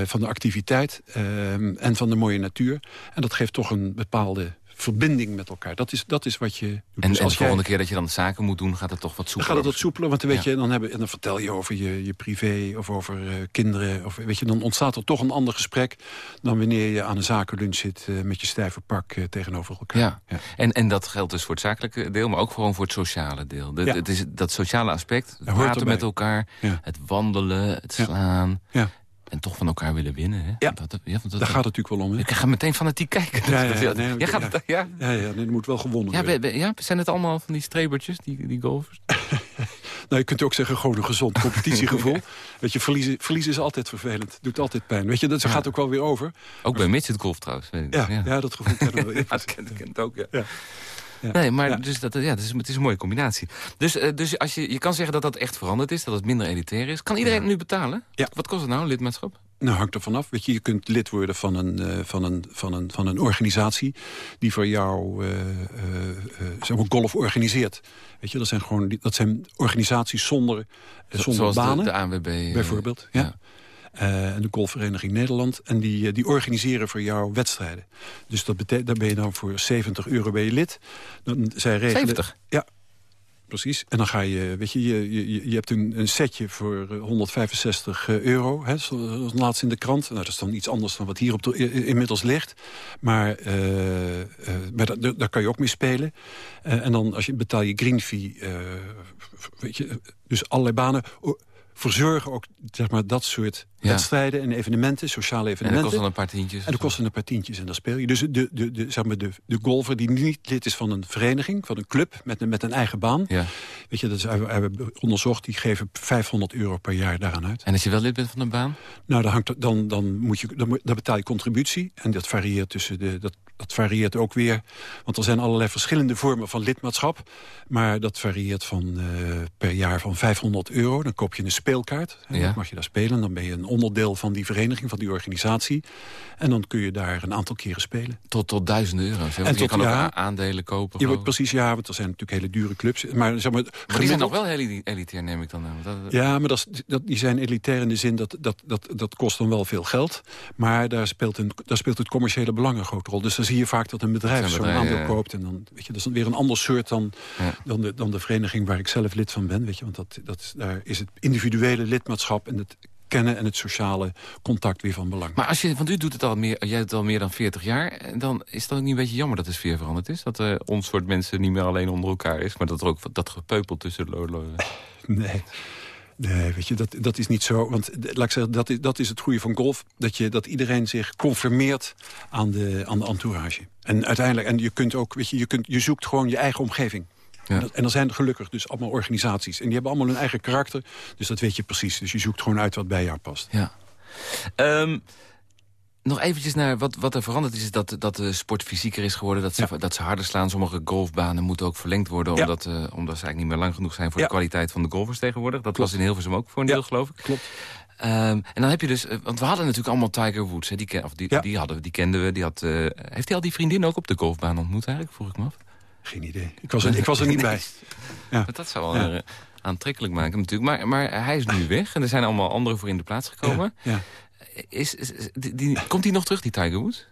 van de activiteit eh, en van de mooie natuur. En dat geeft toch een bepaalde verbinding met elkaar. Dat is, dat is wat je doet. En, Dus en de jij- volgende keer dat je dan zaken moet doen, gaat het toch wat dan soepeler? gaat het wat soepeler, want dan, weet Ja. je, dan, hebben, en dan vertel je over je, je privé of over eh, kinderen. Of, weet je, dan ontstaat er toch een ander gesprek... dan wanneer je aan een zakenlunch zit eh, met je stijve pak eh, tegenover elkaar. Ja. En, en dat geldt dus voor het zakelijke deel, maar ook gewoon voor het sociale deel. De, Ja. het is dat sociale aspect, het praten met elkaar, Ja. het wandelen, het slaan. Ja. En toch van elkaar willen winnen. Hè? Ja. Dat, ja, dat, Daar gaat het natuurlijk wel om. Hè? Ik ga meteen fanatiek kijken. Ja, ja, ja, nee, Jij gaat ja. het- ja. Ja, ja, nee, moet wel gewonnen Ja, worden. ja, zijn het allemaal van die strebertjes, die, die golfers? Nou, je kunt ook zeggen, gewoon een gezond competitiegevoel. Weet je, verliezen, verliezen is altijd vervelend. Doet altijd pijn. Weet je, dat gaat ook wel weer over. Ook bij Midget Golf trouwens. weet ik. Ja, ja. dat gevoel kennen we. Ja, dat kent, ook, ja. Ja. Nee, maar Ja. dus dat, ja, het, is, het is een mooie combinatie. Dus, eh, dus als je, je kan zeggen dat dat echt veranderd is, dat het minder elitair is. Kan iedereen nu betalen? Ja. Wat kost het nou, lidmaatschap? Nou, hangt er vanaf. Weet je, je kunt lid worden van een, eh, van een, van een, van een organisatie... die voor jou zeg maar golf organiseert. Weet je, dat zijn, gewoon, dat zijn organisaties zonder, zonder Zoals banen. de, de ANWB. bijvoorbeeld. Ja. De Golfvereniging Nederland. En die, eh, die organiseren voor jou wedstrijden. Dus dat betekent, daar ben je dan voor 70 euro bij je lid. Dan, zij regelen, 70? Ja, precies. En dan ga je, weet je, je, je, je hebt een, een setje voor eh, 165 euro. Hè, zoals laatst in de krant. Nou, dat is dan iets anders dan wat hier op de, inmiddels ligt. Maar, eh, eh, maar da- da- daar kan je ook mee spelen. Eh, en dan als je, betaal je green fee. eh, weet je, dus allerlei banen. Verzorgen ook zeg maar, dat soort wedstrijden en evenementen, sociale evenementen. En dat kost dan een paar tientjes. En dat kost dan een paar tientjes en dan speel je. Dus de, de, de, zeg maar de, de golfer die niet lid is van een vereniging, van een club met een, met een eigen baan. Ja. Weet je, dat is, we hebben onderzocht, die geven 500 euro per jaar daaraan uit. En als je wel lid bent van een baan? Nou, dan, hangt, dan, dan, moet je, dan, dan betaal je contributie. En dat varieert tussen de. Dat, dat varieert ook weer. Want er zijn allerlei verschillende vormen van lidmaatschap. Maar dat varieert van uh, per jaar van 500 euro. Dan koop je een speelkaart. En Ja. dan mag je daar spelen. Dan ben je een onderdeel van die vereniging, van die organisatie. En dan kun je daar een aantal keren spelen. Tot, tot duizenden euro's. hè? En je kan ook ja. aandelen kopen. Je wordt precies, ja, want er zijn natuurlijk hele dure clubs. Maar, zeg maar, Maar die zijn nog wel heel elitair, neem ik dan aan. Dat, Ja, maar dat, is- dat, die zijn elitair in de zin dat, dat, dat dat kost dan wel veel geld. Maar daar speelt, een, daar speelt het commerciële belang een grote rol. Dus dan zie je vaak dat een bedrijf zo'n aandeel ja. koopt. En dan, weet je, dat is dan weer een ander soort dan, Ja. dan, de, dan de vereniging waar ik zelf lid van ben. Weet je, want dat, dat daar is het individuele lidmaatschap en het kennen en het sociale contact weer van belang. Maar als je, want u doet het al meer, jij doet het al meer dan 40 jaar. En dan is het ook niet een beetje jammer dat de sfeer veranderd is. Dat eh, ons soort mensen niet meer alleen onder elkaar is. Maar dat er ook dat gepeupel tussen de lo- Nee. Nee, weet je, dat, dat is niet zo. Want eh, laat ik zeggen, dat is, dat is het goede van golf. Dat, je, dat iedereen zich conformeert aan de, aan de entourage. En uiteindelijk, en je kunt ook, weet je, je, kunt, je zoekt gewoon je eigen omgeving. Ja. En, dat- en er zijn gelukkig dus allemaal organisaties. En die hebben allemaal hun eigen karakter. Dus dat weet je precies. Dus je zoekt gewoon uit wat bij jou past. Ja. Ehm, nog eventjes naar wat, wat er veranderd is. dat, dat de sport fysieker is geworden. Dat ze, Ja. dat ze harder slaan. Sommige golfbanen moeten ook verlengd worden. Ja. Omdat, eh, omdat ze eigenlijk niet meer lang genoeg zijn voor de kwaliteit van de golfers tegenwoordig. Dat Klopt. was in Hilversum ook voor een deel, geloof ik. Klopt. Ehm, en dan heb je dus, eh, want we hadden natuurlijk allemaal Tiger Woods. Hè, die, of die, Ja. die, hadden, we, die kenden we. Die had, eh, heeft hij al die vriendin ook op de golfbaan ontmoet eigenlijk? Vroeg ik me af. Geen idee. Ik was er, ik was er niet bij. Ja. Dat zou wel Ja. eh, aantrekkelijk maken natuurlijk. Maar, maar hij is nu weg en er zijn allemaal anderen voor in de plaats gekomen. Ja. Is, is, is- die, die- komt hij nog terug, die Tiger Woods?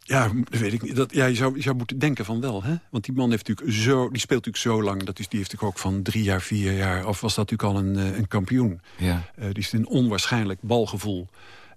Ja, dat weet ik niet. Dat, ja, je, zou, je zou moeten denken van wel. Hè? Want die man heeft natuurlijk zo, die speelt natuurlijk zo lang. Dat is, die heeft natuurlijk ook van drie jaar, vier jaar... of was dat natuurlijk al een, eh, een kampioen. Ja. Eh, die is een onwaarschijnlijk balgevoel.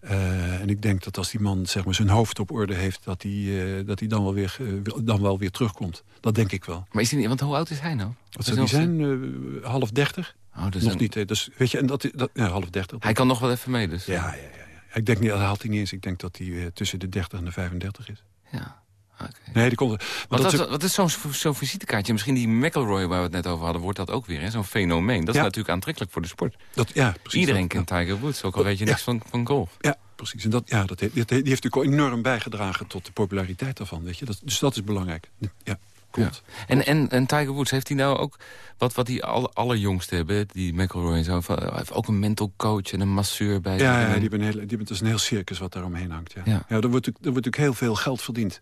Eh, en ik denk dat als die man zeg maar, zijn hoofd op orde heeft... dat hij, eh, dat hij dan, wel weer, eh, dan wel weer terugkomt. Dat denk ik wel. Maar is hij niet, want hoe oud is hij nou? Wat zou die zijn? half dertig? Oh, dus Nog niet. Dus, weet je, en dat, dat, ja, half dertig. Hij kan nog wel even mee dus. Ja, ja, ja, ja. Ik denk niet, dat haalt hij niet eens. Ik denk dat hij tussen de 30 en de 35 is. Ja. Oké. Nee, die komt... Want Wat, dat dat, wat is zo'n zo'n visitekaartje? Misschien die McElroy waar we het net over hadden, wordt dat ook weer. Zo'n fenomeen. Dat is Ja. natuurlijk aantrekkelijk voor de sport. dat, ja, precies. Iedereen dat- kent Tiger Woods, ook al weet je niks van, van golf. Ja, precies. En dat, ja, dat heeft, die heeft natuurlijk enorm bijgedragen tot de populariteit daarvan. Weet je? Dat, dus dat is belangrijk. Ja, klopt. En, en, en Tiger Woods, heeft hij nou ook... wat, wat die alle, allerjongste hebben, die McElroy en zo... van, heeft ook een mental coach en een masseur bij Ja, ja, die hebben een hele, die hebben, is een heel circus wat daaromheen hangt. Ja. Ja. Ja. er, wordt, er wordt natuurlijk heel veel geld verdiend.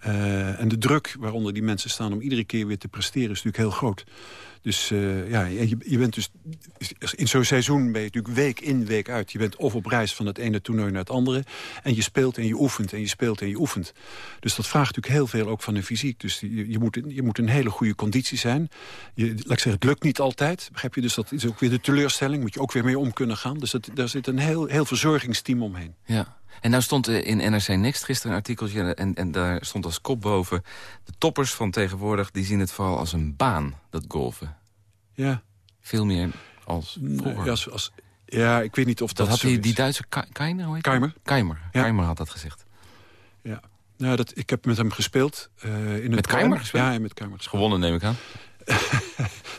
Eh, en de druk waaronder die mensen staan om iedere keer weer te presteren... is natuurlijk heel groot. Dus eh, ja, je, je bent dus... In zo'n seizoen ben je natuurlijk week in, week uit. Je bent of op reis van het ene toernooi naar het andere. En je speelt en je oefent en je speelt en je oefent. Dus dat vraagt natuurlijk heel veel ook van de fysiek. Dus je, je, moet, je moet een hele goede conditie zijn. Je, laat ik zeggen, het lukt niet altijd. Begrijp je? Dus dat is ook weer de teleurstelling. Moet je ook weer mee om kunnen gaan. Dus dat, daar zit een heel, heel verzorgingsteam omheen. Ja. En nou stond er in NRC Next gisteren een artikeltje... En, en daar stond als kop boven... de toppers van tegenwoordig die zien het vooral als een baan, dat golfen. Ja, Veel meer als vroeger. ja, als, als- ja ik weet niet of dat, dat had die, is. die Duitse Ka- Keimer, hoe heet die? Keimer. Keimer. Ja. Keimer had dat gezegd. Ja. Nou, dat, ik heb met hem gespeeld. eh, in het Met Keimer gespeeld? Ja, met Keimer. Gewonnen, neem ik aan.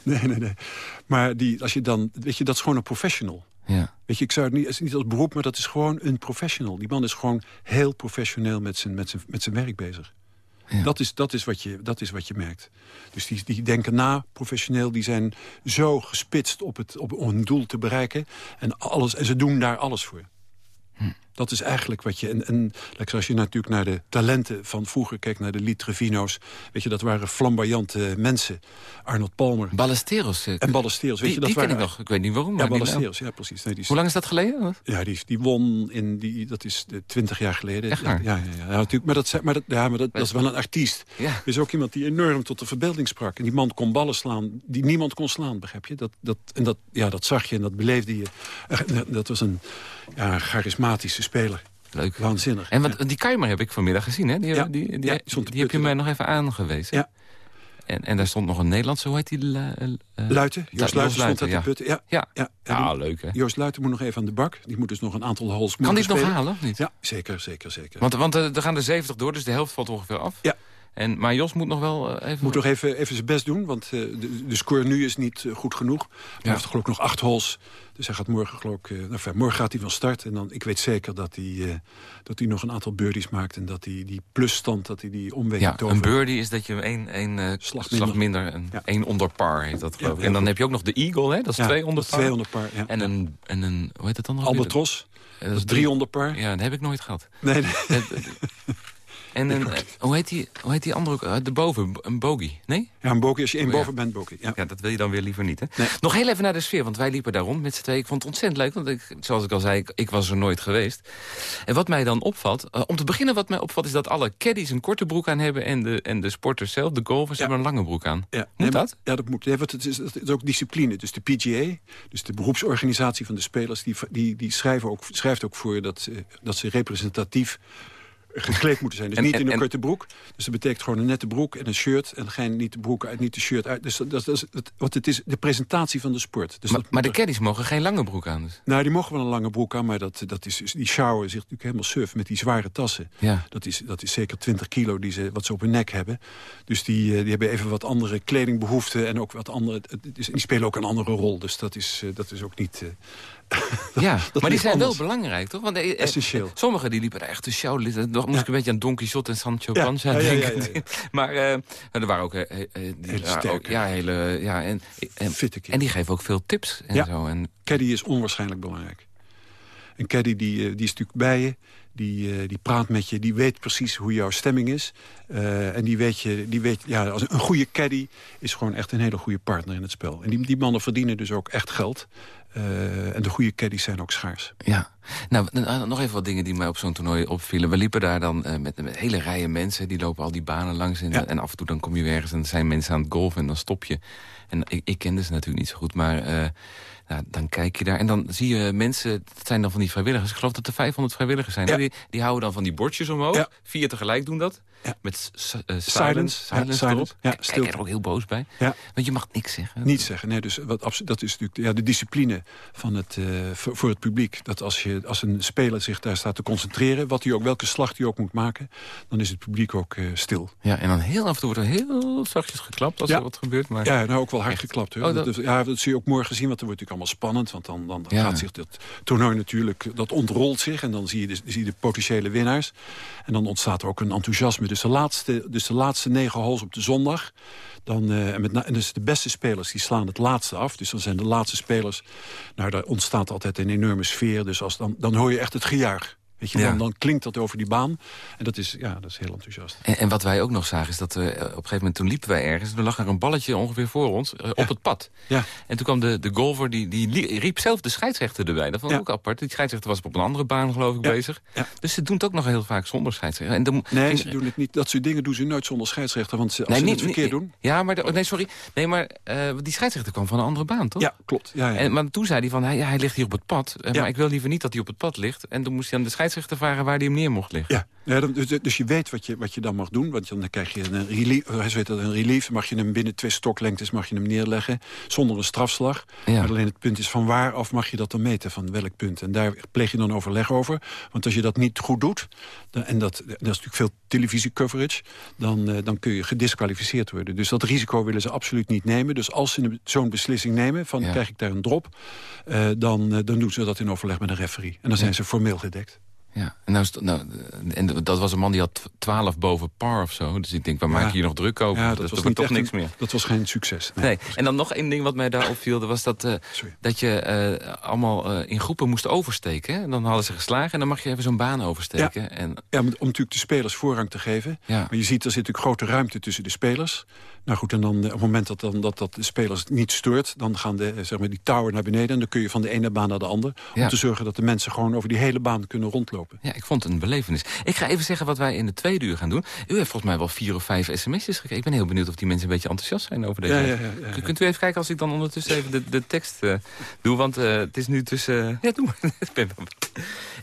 Nee, nee, nee. Maar die, als je dan, weet je, dat is gewoon een professional. Ja. Weet je, ik zou het niet, het niet als beroep, maar dat is gewoon een professional. Die man is gewoon heel professioneel met zijn, met zijn, met zijn werk bezig. Ja. Dat, is, dat, is wat je, dat is wat je merkt. Dus die, die denken na, professioneel, die zijn zo gespitst op, het, op, om een doel te bereiken. En, alles, en ze doen daar alles voor. Dat is eigenlijk wat je... En, en als je natuurlijk naar de talenten van vroeger kijkt... naar de Litrevino's, weet je, dat waren flamboyante mensen. Arnold Palmer Ballesteros. eh, en Ballesteros. Weet die je, dat die ken ik waren, nog. Ik weet niet waarom. Ja. Ballesteros, ja, precies. Nee, die is, Hoe lang is dat geleden? ja, die, die won in die, dat is twintig jaar geleden. Echt ja, ja, ja, ja, natuurlijk. Maar, dat, maar, dat, ja, maar dat, dat is wel een artiest. Ja. Er is ook iemand die enorm tot de verbeelding sprak. En die man kon ballen slaan die niemand kon slaan, begrijp je? Dat, dat, en dat, ja, dat zag je en dat beleefde je. Eh, Dat was een ja, charismatische speler. Leuk. Waanzinnig. En wat, die Keimer heb ik vanmiddag gezien, hè? Die, Ja. die, die, Ja, die, heb je mij nog even aangewezen. Ja. En, en daar stond nog een Nederlandse, hoe heet die? Uh, Luiten, Joost Luiten stond uit de. Ja, ja. ja. ja leuk hè. Joost Luiten moet nog even aan de bak. Die moet dus nog een aantal holes Kan die het nog halen of niet? Ja, zeker, zeker, zeker. Want, want er gaan er 70 door, dus de helft valt ongeveer af. Ja. En, maar Jos moet nog wel even... Moet nog even, even zijn best doen, want uh, de, de, score nu is niet uh, goed genoeg. Hij heeft geloof ik nog acht holes. Dus hij gaat morgen geloof ik... Uh, enfin, morgen gaat hij van start. En dan, ik weet zeker dat hij, dat hij nog een aantal birdies maakt. En dat hij die plusstand, dat hij die om weet ja, Een birdie is dat je één, één slag, minder, slag minder en ja. één onder par heet dat geloof ik. Ja, en dan heb je ook nog de eagle, hè? dat is twee onder par. twee onder par, En, een, en een, hoe heet het dan nog? Albatros. Dat is drie onder par. Ja, dat heb ik nooit gehad. Nee, nee. En een, hoe, heet die, hoe heet die andere ook? De boven, een bogie, nee? Ja, een bogie. Als je één oh, boven bent, bogie. Ja. ja. dat wil je dan weer liever niet, hè? Nee. Nog heel even naar de sfeer, want wij liepen daar rond met z'n tweeën. Ik vond het ontzettend leuk, want ik, zoals ik al zei, ik, ik, was er nooit geweest. En wat mij dan opvalt, uh, om te beginnen wat mij opvalt... is dat alle caddies een korte broek aan hebben... en de, en de sporters zelf, de golfers, hebben een lange broek aan. Ja. Moet dat? Ja, dat moet. Ja, want het, is, het is ook discipline. Dus de PGA, dus de beroepsorganisatie van de spelers... die, die, die schrijven ook, schrijft ook voor dat, dat ze representatief gekleed moeten zijn. Dus niet in een korte broek. Dus dat betekent gewoon een nette broek en een shirt. En geen niet de broek uit, niet de shirt uit. Dus dat, dat is het, want het is de presentatie van de sport. Dus maar, maar de caddies mogen geen lange broek aan? Dus. Nou, die mogen wel een lange broek aan. Maar dat, dat is, die shower zich natuurlijk helemaal surf met die zware tassen. Ja. Dat, is, dat is zeker 20 kilo die ze, wat ze op hun nek hebben. Dus die, eh, die hebben even wat andere kledingbehoeften. En ook wat andere, die spelen ook een andere rol. Dus dat is, eh, dat is ook niet... Ja, maar die zijn wel belangrijk, toch? Want, eh, Essentieel. Sommigen die liepen echt te show. Dan moest ik een beetje aan Don Quixote en Sancho Panza denken. maar uh, er waren ook, uh, die, ook, ja, hele, ja, en, en, en, die geven ook veel tips en zo. En, Caddy is onwaarschijnlijk belangrijk. Een caddy die, die is natuurlijk bij je. Die, die praat met je, die weet precies hoe jouw stemming is. Uh, en die weet je, die weet, ja, als een goede caddy is gewoon echt een hele goede partner in het spel. En die, die mannen verdienen dus ook echt geld. Uh, en de goede caddies zijn ook schaars. Ja, nou, nog even wat dingen die mij op zo'n toernooi opvielen. We liepen daar dan uh, met, met, hele rijen mensen. Die lopen al die banen langs. En, en af en toe dan kom je ergens en zijn mensen aan het golven. En dan stop je. En ik, ik kende ze natuurlijk niet zo goed, maar... Uh, nou, dan kijk je daar en dan zie je mensen, dat zijn dan van die vrijwilligers. Ik geloof dat er 500 vrijwilligers zijn. Die, die, houden dan van die bordjes omhoog. Ja. Vier tegelijk doen dat. Ja. Met uh, silence, silence, ja, erop. Ja, Kijk er ook heel boos bij. Ja. Want je mag niks zeggen. Niet zeggen, nee. Dus wat, dat is natuurlijk ja, de discipline van het, uh, voor, voor, het publiek. Dat als, je, als een speler zich daar staat te concentreren... Wat hij ook, welke slag hij ook moet maken... dan is het publiek ook uh, stil. Ja, en dan heel af en toe wordt er heel zachtjes geklapt als er wat gebeurt. Maar... Ja, nou ook wel hard geklapt. Hoor. Oh, dat... ja, dat zie je ook morgen zien, want dan wordt natuurlijk allemaal spannend. Want dan, dan gaat zich dat toernooi natuurlijk... dat ontrolt zich en dan zie je, de, zie je de potentiële winnaars. En dan ontstaat er ook een enthousiasme. Dus de laatste, dus de laatste negen holes op de zondag... Dan, uh, en, met, en dus de beste spelers die slaan het laatste af. Dus dan zijn de laatste spelers... Nou, daar ontstaat altijd een enorme sfeer. Dus als dan, dan hoor je echt het gejuich. Weet je, dan, dan, klinkt dat over die baan. En dat is, ja, dat is heel enthousiast. En, en wat wij ook nog zagen is dat we op een gegeven moment... toen liepen wij ergens, er lag er een balletje ongeveer voor ons uh, op het pad. Ja. En toen kwam de, de golfer, die, die riep zelf de scheidsrechter erbij. Dat vond ik ook apart. Die scheidsrechter was op een andere baan geloof ik bezig. Dus ze doen het ook nog heel vaak zonder scheidsrechter. En de, nee, ze doen het niet. Dat soort dingen doen ze nooit zonder scheidsrechter. Want ze, als nee, ze niet, het verkeerd doen... Ja, maar de, nee, sorry. Nee, maar uh, die scheidsrechter kwam van een andere baan, toch? Ja, klopt. Ja, ja. En, maar toen zei hij van, hij, hij ligt hier op het pad. Uh, maar ik wil liever niet dat hij op het pad ligt. En toen moest hij aan de scheidsrechter vragen waar hij neer mocht liggen. Ja, ja dus, dus, je weet wat je, wat je dan mag doen. Want dan krijg je een relief, weet dat, een relief. Mag je hem binnen twee stoklengtes mag je hem neerleggen. Zonder een strafslag. Maar alleen het punt is van waar af mag je dat dan meten. Van welk punt. En daar pleeg je dan overleg over. Want als je dat niet goed doet. Dan, en dat, dat is natuurlijk veel televisiecoverage. Dan, uh, dan kun je gedisqualificeerd worden. Dus dat risico willen ze absoluut niet nemen. Dus als ze zo'n beslissing nemen. Van krijg ik daar een drop. Uh, dan, dan doen ze dat in overleg met een referee. En dan zijn ze formeel gedekt. Ja, en, nou, nou, en dat was een man die had 12 boven par of zo. Dus ik denk, waar ja. maak je hier nog druk over? Ja, dat, dat was niet toch niks meer. Dat was geen succes. Nee. nee. En dan nog één ding wat mij daar opviel. Was dat, uh, dat je uh, allemaal uh, in groepen moest oversteken. Hè? Dan hadden ze geslagen en dan mag je even zo'n baan oversteken. Ja, en... ja om, om natuurlijk de spelers voorrang te geven. Ja. Maar je ziet, er zit natuurlijk grote ruimte tussen de spelers. Nou goed, en dan op het moment dat, dan, dat, dat de spelers niet stoort... dan gaan de, zeg maar, die tower naar beneden. En dan kun je van de ene baan naar de andere. Om te zorgen dat de mensen gewoon over die hele baan kunnen rondlopen. Ja, ik vond het een belevenis. Ik ga even zeggen wat wij in de tweede uur gaan doen. U heeft volgens mij wel vier of vijf sms'jes gekregen. Ik ben heel benieuwd of die mensen een beetje enthousiast zijn over deze. Ja, ja, Kunt u even kijken als ik dan ondertussen even de, de tekst uh, doe? Want uh, het is nu tussen... ja, doe maar.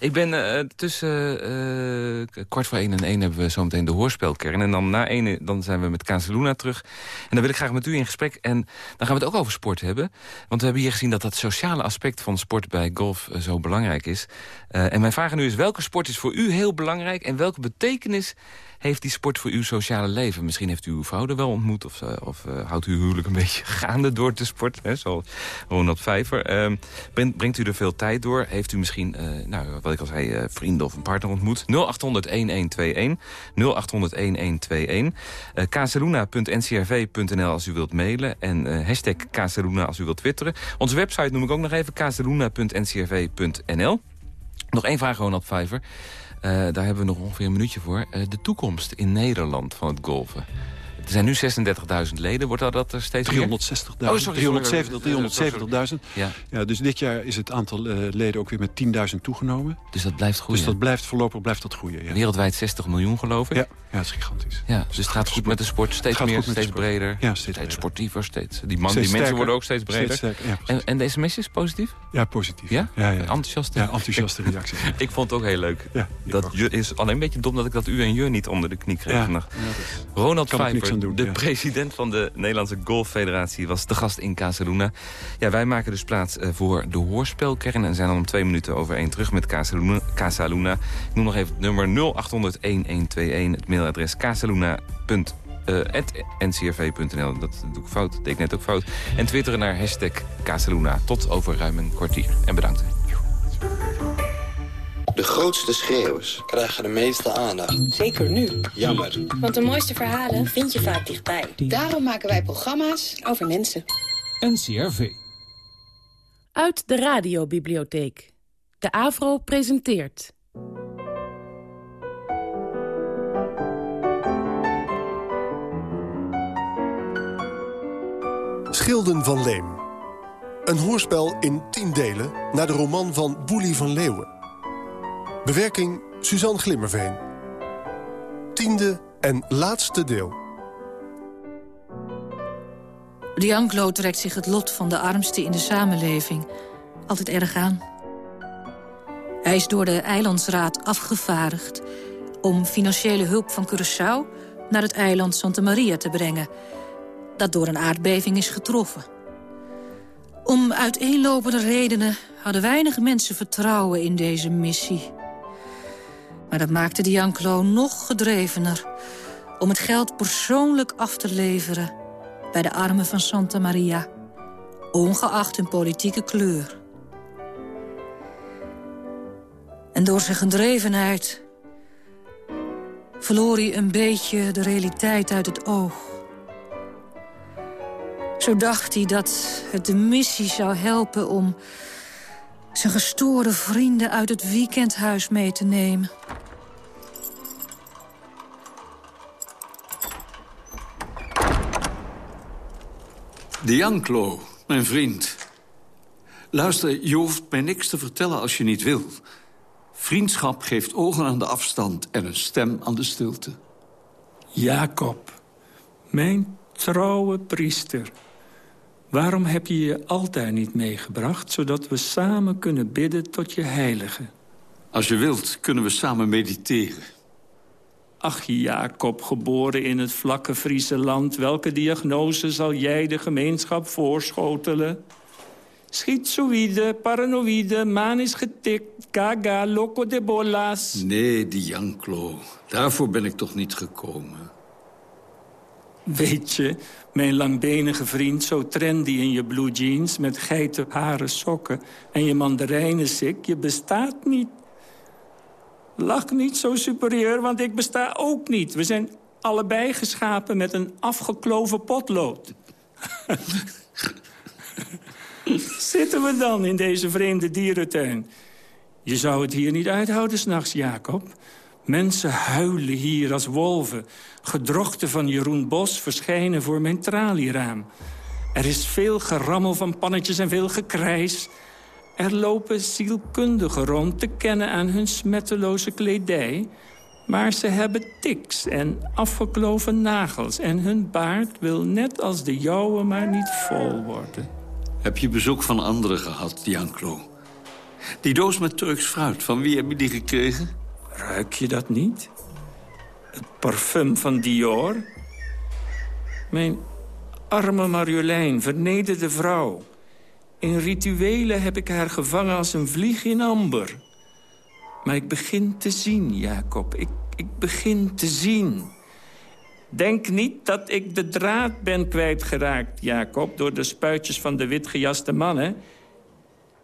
ik ben uh, tussen kwart voor één en één hebben we zometeen de hoorspelkern. En dan na één dan zijn we met Casaluna terug. En dan wil ik graag met u in gesprek. En dan gaan we het ook over sport hebben. Want we hebben hier gezien dat dat sociale aspect van sport bij golf zo belangrijk is. en mijn vraag aan u is, welke sport is voor u heel belangrijk... en welke betekenis heeft die sport voor uw sociale leven? Misschien heeft u uw vrouw er wel ontmoet... of, uh, of uh, houdt u huwelijk een beetje gaande door te sport, hè, zoals Ronald Vijver. Uh, brengt, u er veel tijd door? Heeft u misschien, nou, wat ik al zei, vrienden of een partner ontmoet? 0800-1121, 0800-1121. kazeluna.ncrv.nl als u wilt mailen. En hashtag Kazeluna als u wilt twitteren. Onze website noem ik ook nog even, kazeluna.ncrv.nl. Nog één vraag, Ronald Vijver. Uh, daar hebben we nog ongeveer een minuutje voor. Uh, de toekomst in Nederland van het golfen. Er zijn nu 36.000 leden. Wordt dat, dat er steeds 360.000. Oh, 370, 370.000. Ja. ja. dus dit jaar is het aantal uh, leden ook weer met 10.000 toegenomen. Dus dat blijft groeien? Dus dat blijft voorlopig blijft dat groeien, ja. Wereldwijd 60 miljoen, geloof ik? Ja, ja dat is gigantisch. Ja, dus het gaat goed met de sport. Steeds meer, steeds breder. Ja, steeds, steeds sportiever. Steeds, die, man, die mensen worden ook steeds breder. Steeds ja, en, en deze missie positief? Ja, positief. Ja? Ja, ja. Enthousiaste? Ja, enthousiaste reacties. ik vond het ook heel leuk. Ja, dat je, is alleen een beetje dom dat ik dat u en je niet onder de knie kreeg. Ronald Vijver, doen, de ja. president van de Nederlandse Golffederatie, was de gast in Casaluna. Ja, wij maken dus plaats uh, voor de hoorspelkern en zijn dan om twee minuten over één terug met Casaluna. Casaluna. Ik noem nog even het nummer 0800-1121, het mailadres casaluna.ncrv.nl. Uh, dat doe ik fout, dat deed ik net ook fout. En twitteren naar hashtag Casaluna. Tot over ruim een kwartier. En bedankt. De grootste schreeuwers krijgen de meeste aandacht. Zeker nu. Jammer. Want de mooiste verhalen vind je vaak dichtbij. Daarom maken wij programma's over mensen. NCRV. Uit de radiobibliotheek. De AVRO presenteert... Schilden van Leem. Een hoorspel in tien delen naar de roman van Boelie van Leeuwen. Bewerking Suzanne Glimmerveen. Tiende en laatste deel. Dianclo trekt zich het lot van de armsten in de samenleving altijd erg aan. Hij is door de eilandsraad afgevaardigd... om financiële hulp van Curaçao naar het eiland Santa Maria te brengen... dat door een aardbeving is getroffen. Om uiteenlopende redenen hadden weinig mensen vertrouwen in deze missie... Maar dat maakte Dianclo nog gedrevener... om het geld persoonlijk af te leveren... bij de armen van Santa Maria. Ongeacht hun politieke kleur. En door zijn gedrevenheid... verloor hij een beetje de realiteit uit het oog. Zo dacht hij dat het de missie zou helpen om zijn gestoorde vrienden uit het weekendhuis mee te nemen. Dianclo, mijn vriend. Luister, je hoeft mij niks te vertellen als je niet wil. Vriendschap geeft ogen aan de afstand en een stem aan de stilte. Jacob, mijn trouwe priester... Waarom heb je je altijd niet meegebracht... zodat we samen kunnen bidden tot je heilige? Als je wilt, kunnen we samen mediteren. Ach, Jacob, geboren in het vlakke Friese land... welke diagnose zal jij de gemeenschap voorschotelen? Schizoïde, paranoïde, maan is getikt... gaga, loco de bolas. Nee, Dianclo, daarvoor ben ik toch niet gekomen. Weet je, mijn langbenige vriend, zo trendy in je blue jeans... met geitenharen sokken en je mandarijnensik, je bestaat niet. Lach niet zo superieur, want ik besta ook niet. We zijn allebei geschapen met een afgekloven potlood. Zitten we dan in deze vreemde dierentuin? Je zou het hier niet uithouden s'nachts, Jacob. Mensen huilen hier als wolven. Gedrochten van Jeroen Bos verschijnen voor mijn tralieraam. Er is veel gerammel van pannetjes en veel gekrijs. Er lopen zielkundigen rond te kennen aan hun smetteloze kledij... maar ze hebben tics en afgekloven nagels... en hun baard wil net als de jouwe maar niet vol worden. Heb je bezoek van anderen gehad, Janklo? Die doos met Turks fruit, van wie heb je die gekregen? Ruik je dat niet? Het parfum van Dior? Mijn arme Marjolein, vernederde vrouw. In rituelen heb ik haar gevangen als een vlieg in amber. Maar ik begin te zien, Jacob. Ik, ik begin te zien. Denk niet dat ik de draad ben kwijtgeraakt, Jacob... door de spuitjes van de witgejaste mannen.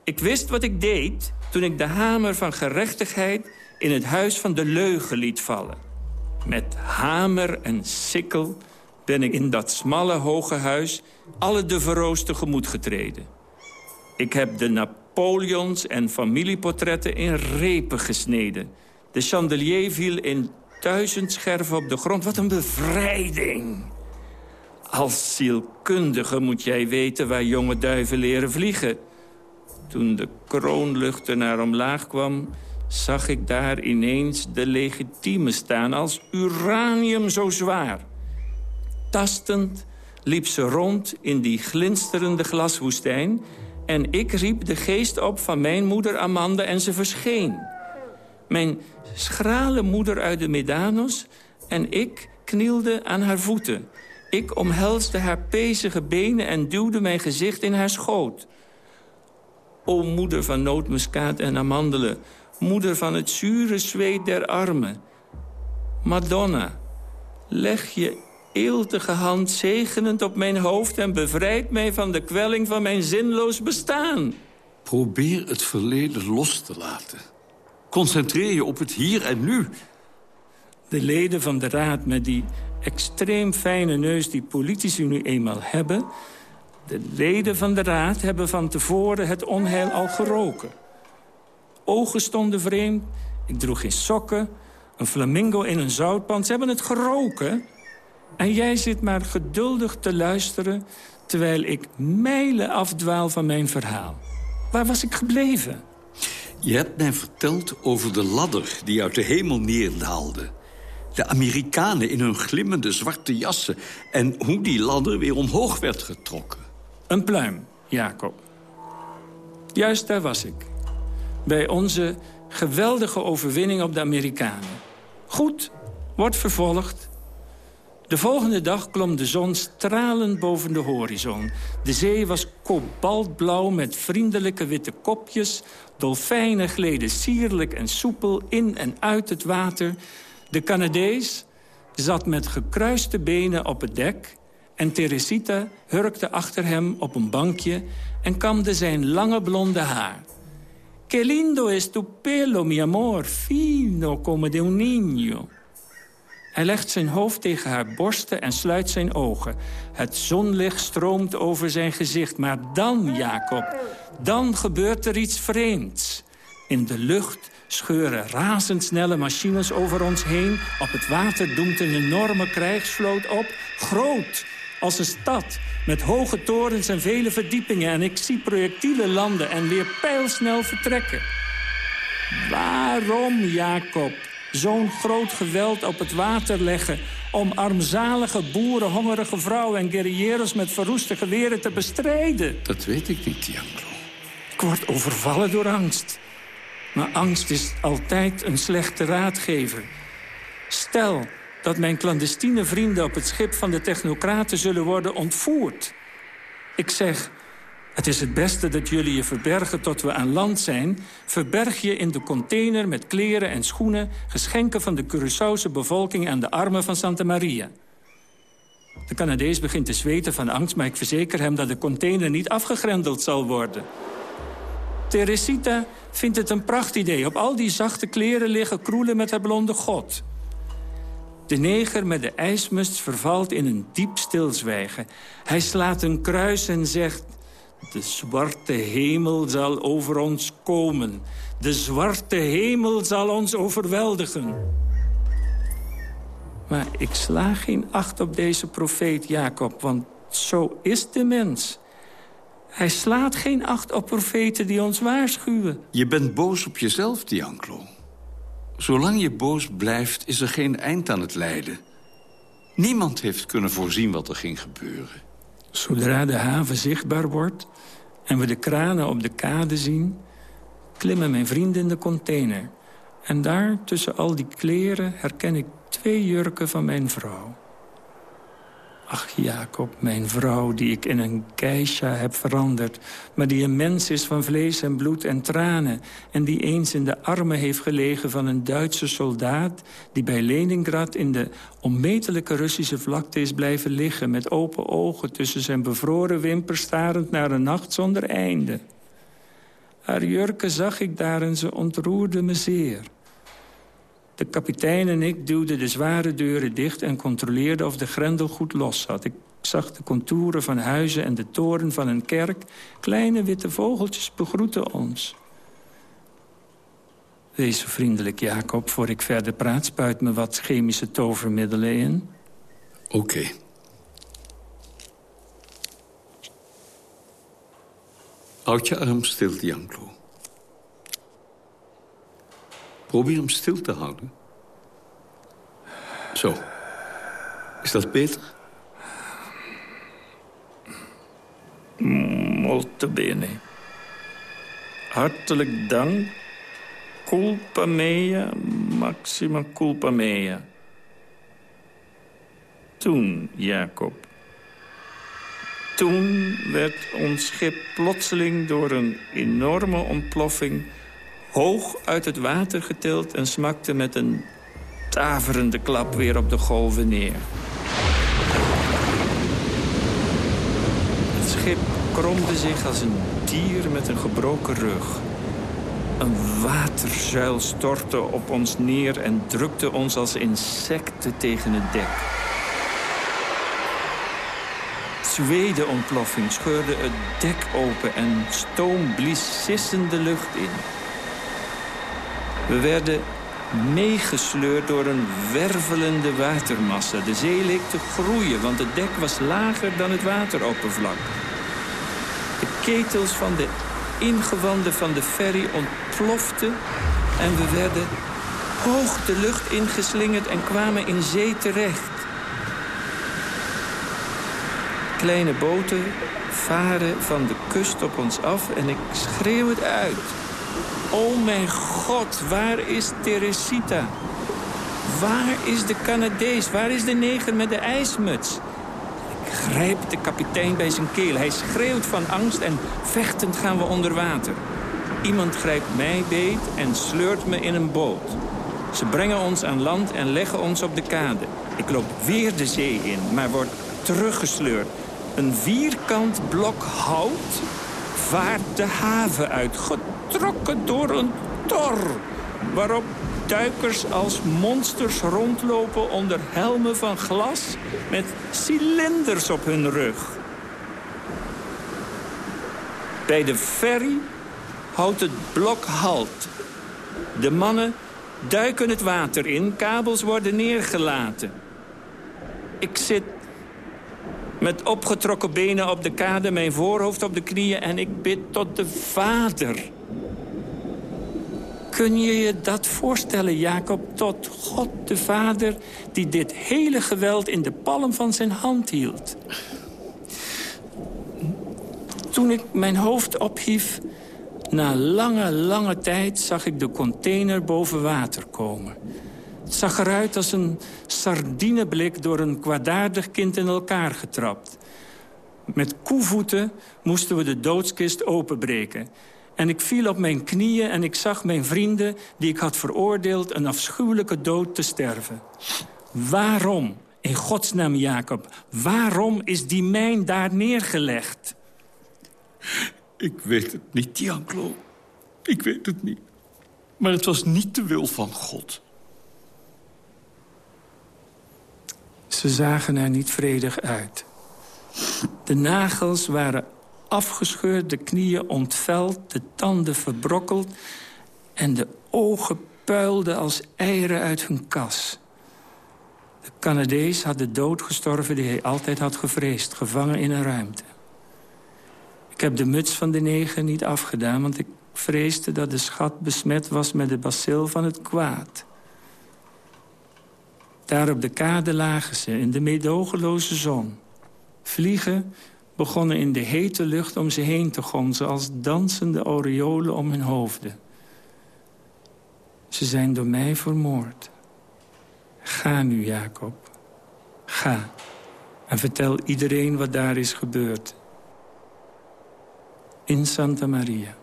Ik wist wat ik deed toen ik de hamer van gerechtigheid... in het huis van de leugen liet vallen. Met hamer en sikkel ben ik in dat smalle hoge huis... alle de verroos tegemoet getreden. Ik heb de Napoleons en familieportretten in repen gesneden. De chandelier viel in duizend scherven op de grond. Wat een bevrijding! Als zielkundige moet jij weten waar jonge duiven leren vliegen. Toen de kroonluchter naar omlaag kwam... zag ik daar ineens de legitieme staan als uranium zo zwaar. Tastend liep ze rond in die glinsterende glaswoestijn... En ik riep de geest op van mijn moeder Amanda en ze verscheen. Mijn schrale moeder uit de Medanos en ik knielde aan haar voeten. Ik omhelsde haar pezige benen en duwde mijn gezicht in haar schoot. O moeder van nootmuskaat en amandelen, moeder van het zure zweet der armen. Madonna, leg je eeltige hand zegenend op mijn hoofd... en bevrijd mij van de kwelling van mijn zinloos bestaan. Probeer het verleden los te laten. Concentreer je op het hier en nu. De leden van de raad met die extreem fijne neus... die politici nu eenmaal hebben... de leden van de raad hebben van tevoren het onheil al geroken. Ogen stonden vreemd, ik droeg geen sokken... een flamingo in een zoutpan, ze hebben het geroken... En jij zit maar geduldig te luisteren... terwijl ik mijlen afdwaal van mijn verhaal. Waar was ik gebleven? Je hebt mij verteld over de ladder die uit de hemel neerdaalde. De Amerikanen in hun glimmende zwarte jassen... en hoe die ladder weer omhoog werd getrokken. Een pluim, Jacob. Juist daar was ik. Bij onze geweldige overwinning op de Amerikanen. Goed, wordt vervolgd de volgende dag klom de zon stralend boven de horizon. De zee was kobaltblauw met vriendelijke witte kopjes. Dolfijnen gleden sierlijk en soepel in en uit het water. De Canadees zat met gekruiste benen op het dek... en Teresita hurkte achter hem op een bankje... en kamde zijn lange blonde haar. Que lindo es tu pelo, mi amor, fino como de un niño. Hij legt zijn hoofd tegen haar borsten en sluit zijn ogen. Het zonlicht stroomt over zijn gezicht. Maar dan, Jacob, dan gebeurt er iets vreemds. In de lucht scheuren razendsnelle machines over ons heen. Op het water doemt een enorme krijgsvloot op. Groot, als een stad, met hoge torens en vele verdiepingen. En ik zie projectielen landen en weer pijlsnel vertrekken. Waarom, Jacob? zo'n groot geweld op het water leggen... om armzalige boeren, hongerige vrouwen en guerrilleros... met verroeste geweren te bestrijden? Dat weet ik niet, Janklo. Ik word overvallen door angst. Maar angst is altijd een slechte raadgever. Stel dat mijn clandestine vrienden op het schip van de technocraten zullen worden ontvoerd. Ik zeg, het is het beste dat jullie je verbergen tot we aan land zijn. Verberg je in de container met kleren en schoenen... geschenken van de Curaçaose bevolking aan de armen van Santa Maria. De Canadees begint te zweten van angst... maar ik verzeker hem dat de container niet afgegrendeld zal worden. Teresita vindt het een prachtidee. Op al die zachte kleren liggen kroelen met haar blonde god. De neger met de ijsmust vervalt in een diep stilzwijgen. Hij slaat een kruis en zegt... De zwarte hemel zal over ons komen. De zwarte hemel zal ons overweldigen. Maar ik sla geen acht op deze profeet Jacob, want zo is de mens. Hij slaat geen acht op profeten die ons waarschuwen. Je bent boos op jezelf, Dianclo. Zolang je boos blijft, is er geen eind aan het lijden. Niemand heeft kunnen voorzien wat er ging gebeuren. Zodra de haven zichtbaar wordt en we de kranen op de kade zien... klimmen mijn vrienden in de container. En daar, tussen al die kleren, herken ik twee jurken van mijn vrouw. Ach, Jacob, mijn vrouw, die ik in een geisha heb veranderd... maar die een mens is van vlees en bloed en tranen... en die eens in de armen heeft gelegen van een Duitse soldaat... die bij Leningrad in de onmetelijke Russische vlakte is blijven liggen... met open ogen tussen zijn bevroren wimpers starend naar een nacht zonder einde. Haar jurken zag ik daar en ze ontroerde me zeer. De kapitein en ik duwden de zware deuren dicht... en controleerden of de grendel goed los zat. Ik zag de contouren van huizen en de toren van een kerk. Kleine witte vogeltjes begroeten ons. Wees zo vriendelijk, Jacob, voor ik verder praat. Spuit me wat chemische tovermiddelen in. Oké. Houd je arm stil, Janklo. Probeer hem stil te houden. Zo. Is dat beter? Molto bene. Hartelijk dank. Culpa mea, maxima culpa mea. Toen, Jacob. Toen werd ons schip plotseling door een enorme ontploffing hoog uit het water getild... en smakte met een taverende klap weer op de golven neer. Het schip kromde zich als een dier met een gebroken rug. Een waterzuil stortte op ons neer en drukte ons als insecten tegen het dek. Zweden-ontploffing scheurde het dek open en stoom blies sissende lucht in. We werden meegesleurd door een wervelende watermassa. De zee leek te groeien, want het dek was lager dan het wateroppervlak. De ketels van de ingewanden van de ferry ontploften... en we werden hoog de lucht ingeslingerd en kwamen in zee terecht. Kleine boten varen van de kust op ons af en ik schreeuw het uit... Oh mijn god, waar is Teresita? Waar is de Canadees? Waar is de neger met de ijsmuts? Ik grijp de kapitein bij zijn keel. Hij schreeuwt van angst en vechtend gaan we onder water. Iemand grijpt mij beet en sleurt me in een boot. Ze brengen ons aan land en leggen ons op de kade. Ik loop weer de zee in, maar word teruggesleurd. Een vierkant blok hout vaart de haven uit getrokken door een tor... waarop duikers als monsters rondlopen onder helmen van glas... met cilinders op hun rug. Bij de ferry houdt het blok halt. De mannen duiken het water in, kabels worden neergelaten. Ik zit met opgetrokken benen op de kade, mijn voorhoofd op de knieën... en ik bid tot de Vader. Kun je je dat voorstellen, Jacob, tot God de Vader... die dit hele geweld in de palm van zijn hand hield? Toen ik mijn hoofd ophief... na lange, lange tijd zag ik de container boven water komen... Het zag eruit als een sardineblik door een kwaadaardig kind in elkaar getrapt. Met koevoeten moesten we de doodskist openbreken. En ik viel op mijn knieën en ik zag mijn vrienden... die ik had veroordeeld een afschuwelijke dood te sterven. Waarom, in godsnaam Jacob, waarom is die mijn daar neergelegd? Ik weet het niet, Janklo. Ik weet het niet. Maar het was niet de wil van God. Ze zagen er niet vredig uit. De nagels waren afgescheurd, de knieën ontveld, de tanden verbrokkeld... en de ogen puilden als eieren uit hun kas. De Canadees had de dood gestorven die hij altijd had gevreesd... gevangen in een ruimte. Ik heb de muts van de neger niet afgedaan... want ik vreesde dat de schat besmet was met de bacil van het kwaad. Daar op de kade lagen ze, in de meedogenloze zon. Vliegen begonnen in de hete lucht om ze heen te gonzen... als dansende aureolen om hun hoofden. Ze zijn door mij vermoord. Ga nu, Jacob. Ga. En vertel iedereen wat daar is gebeurd. In Santa Maria.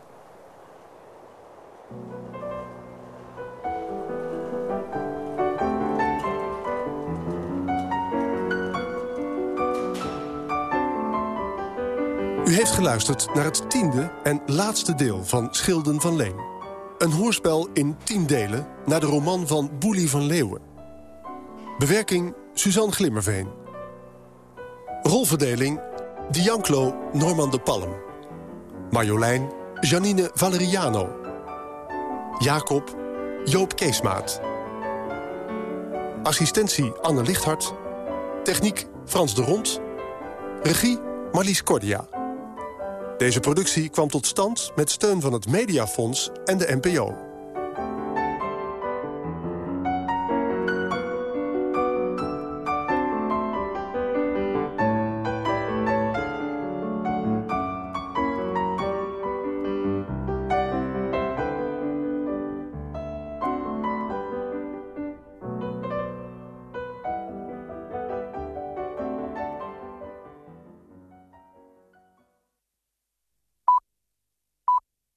U heeft geluisterd naar het tiende en laatste deel van Schilden van Leen. Een hoorspel in tien delen naar de roman van Boelie van Leeuwen. Bewerking Suzanne Glimmerveen. Rolverdeling Dianclo Norman de Palm. Marjolein Janine Valeriano. Jacob Joop Keesmaat. Assistentie Anne Lichthart. Techniek Frans de Rond. Regie Marlies Cordia. Deze productie kwam tot stand met steun van het Mediafonds en de NPO.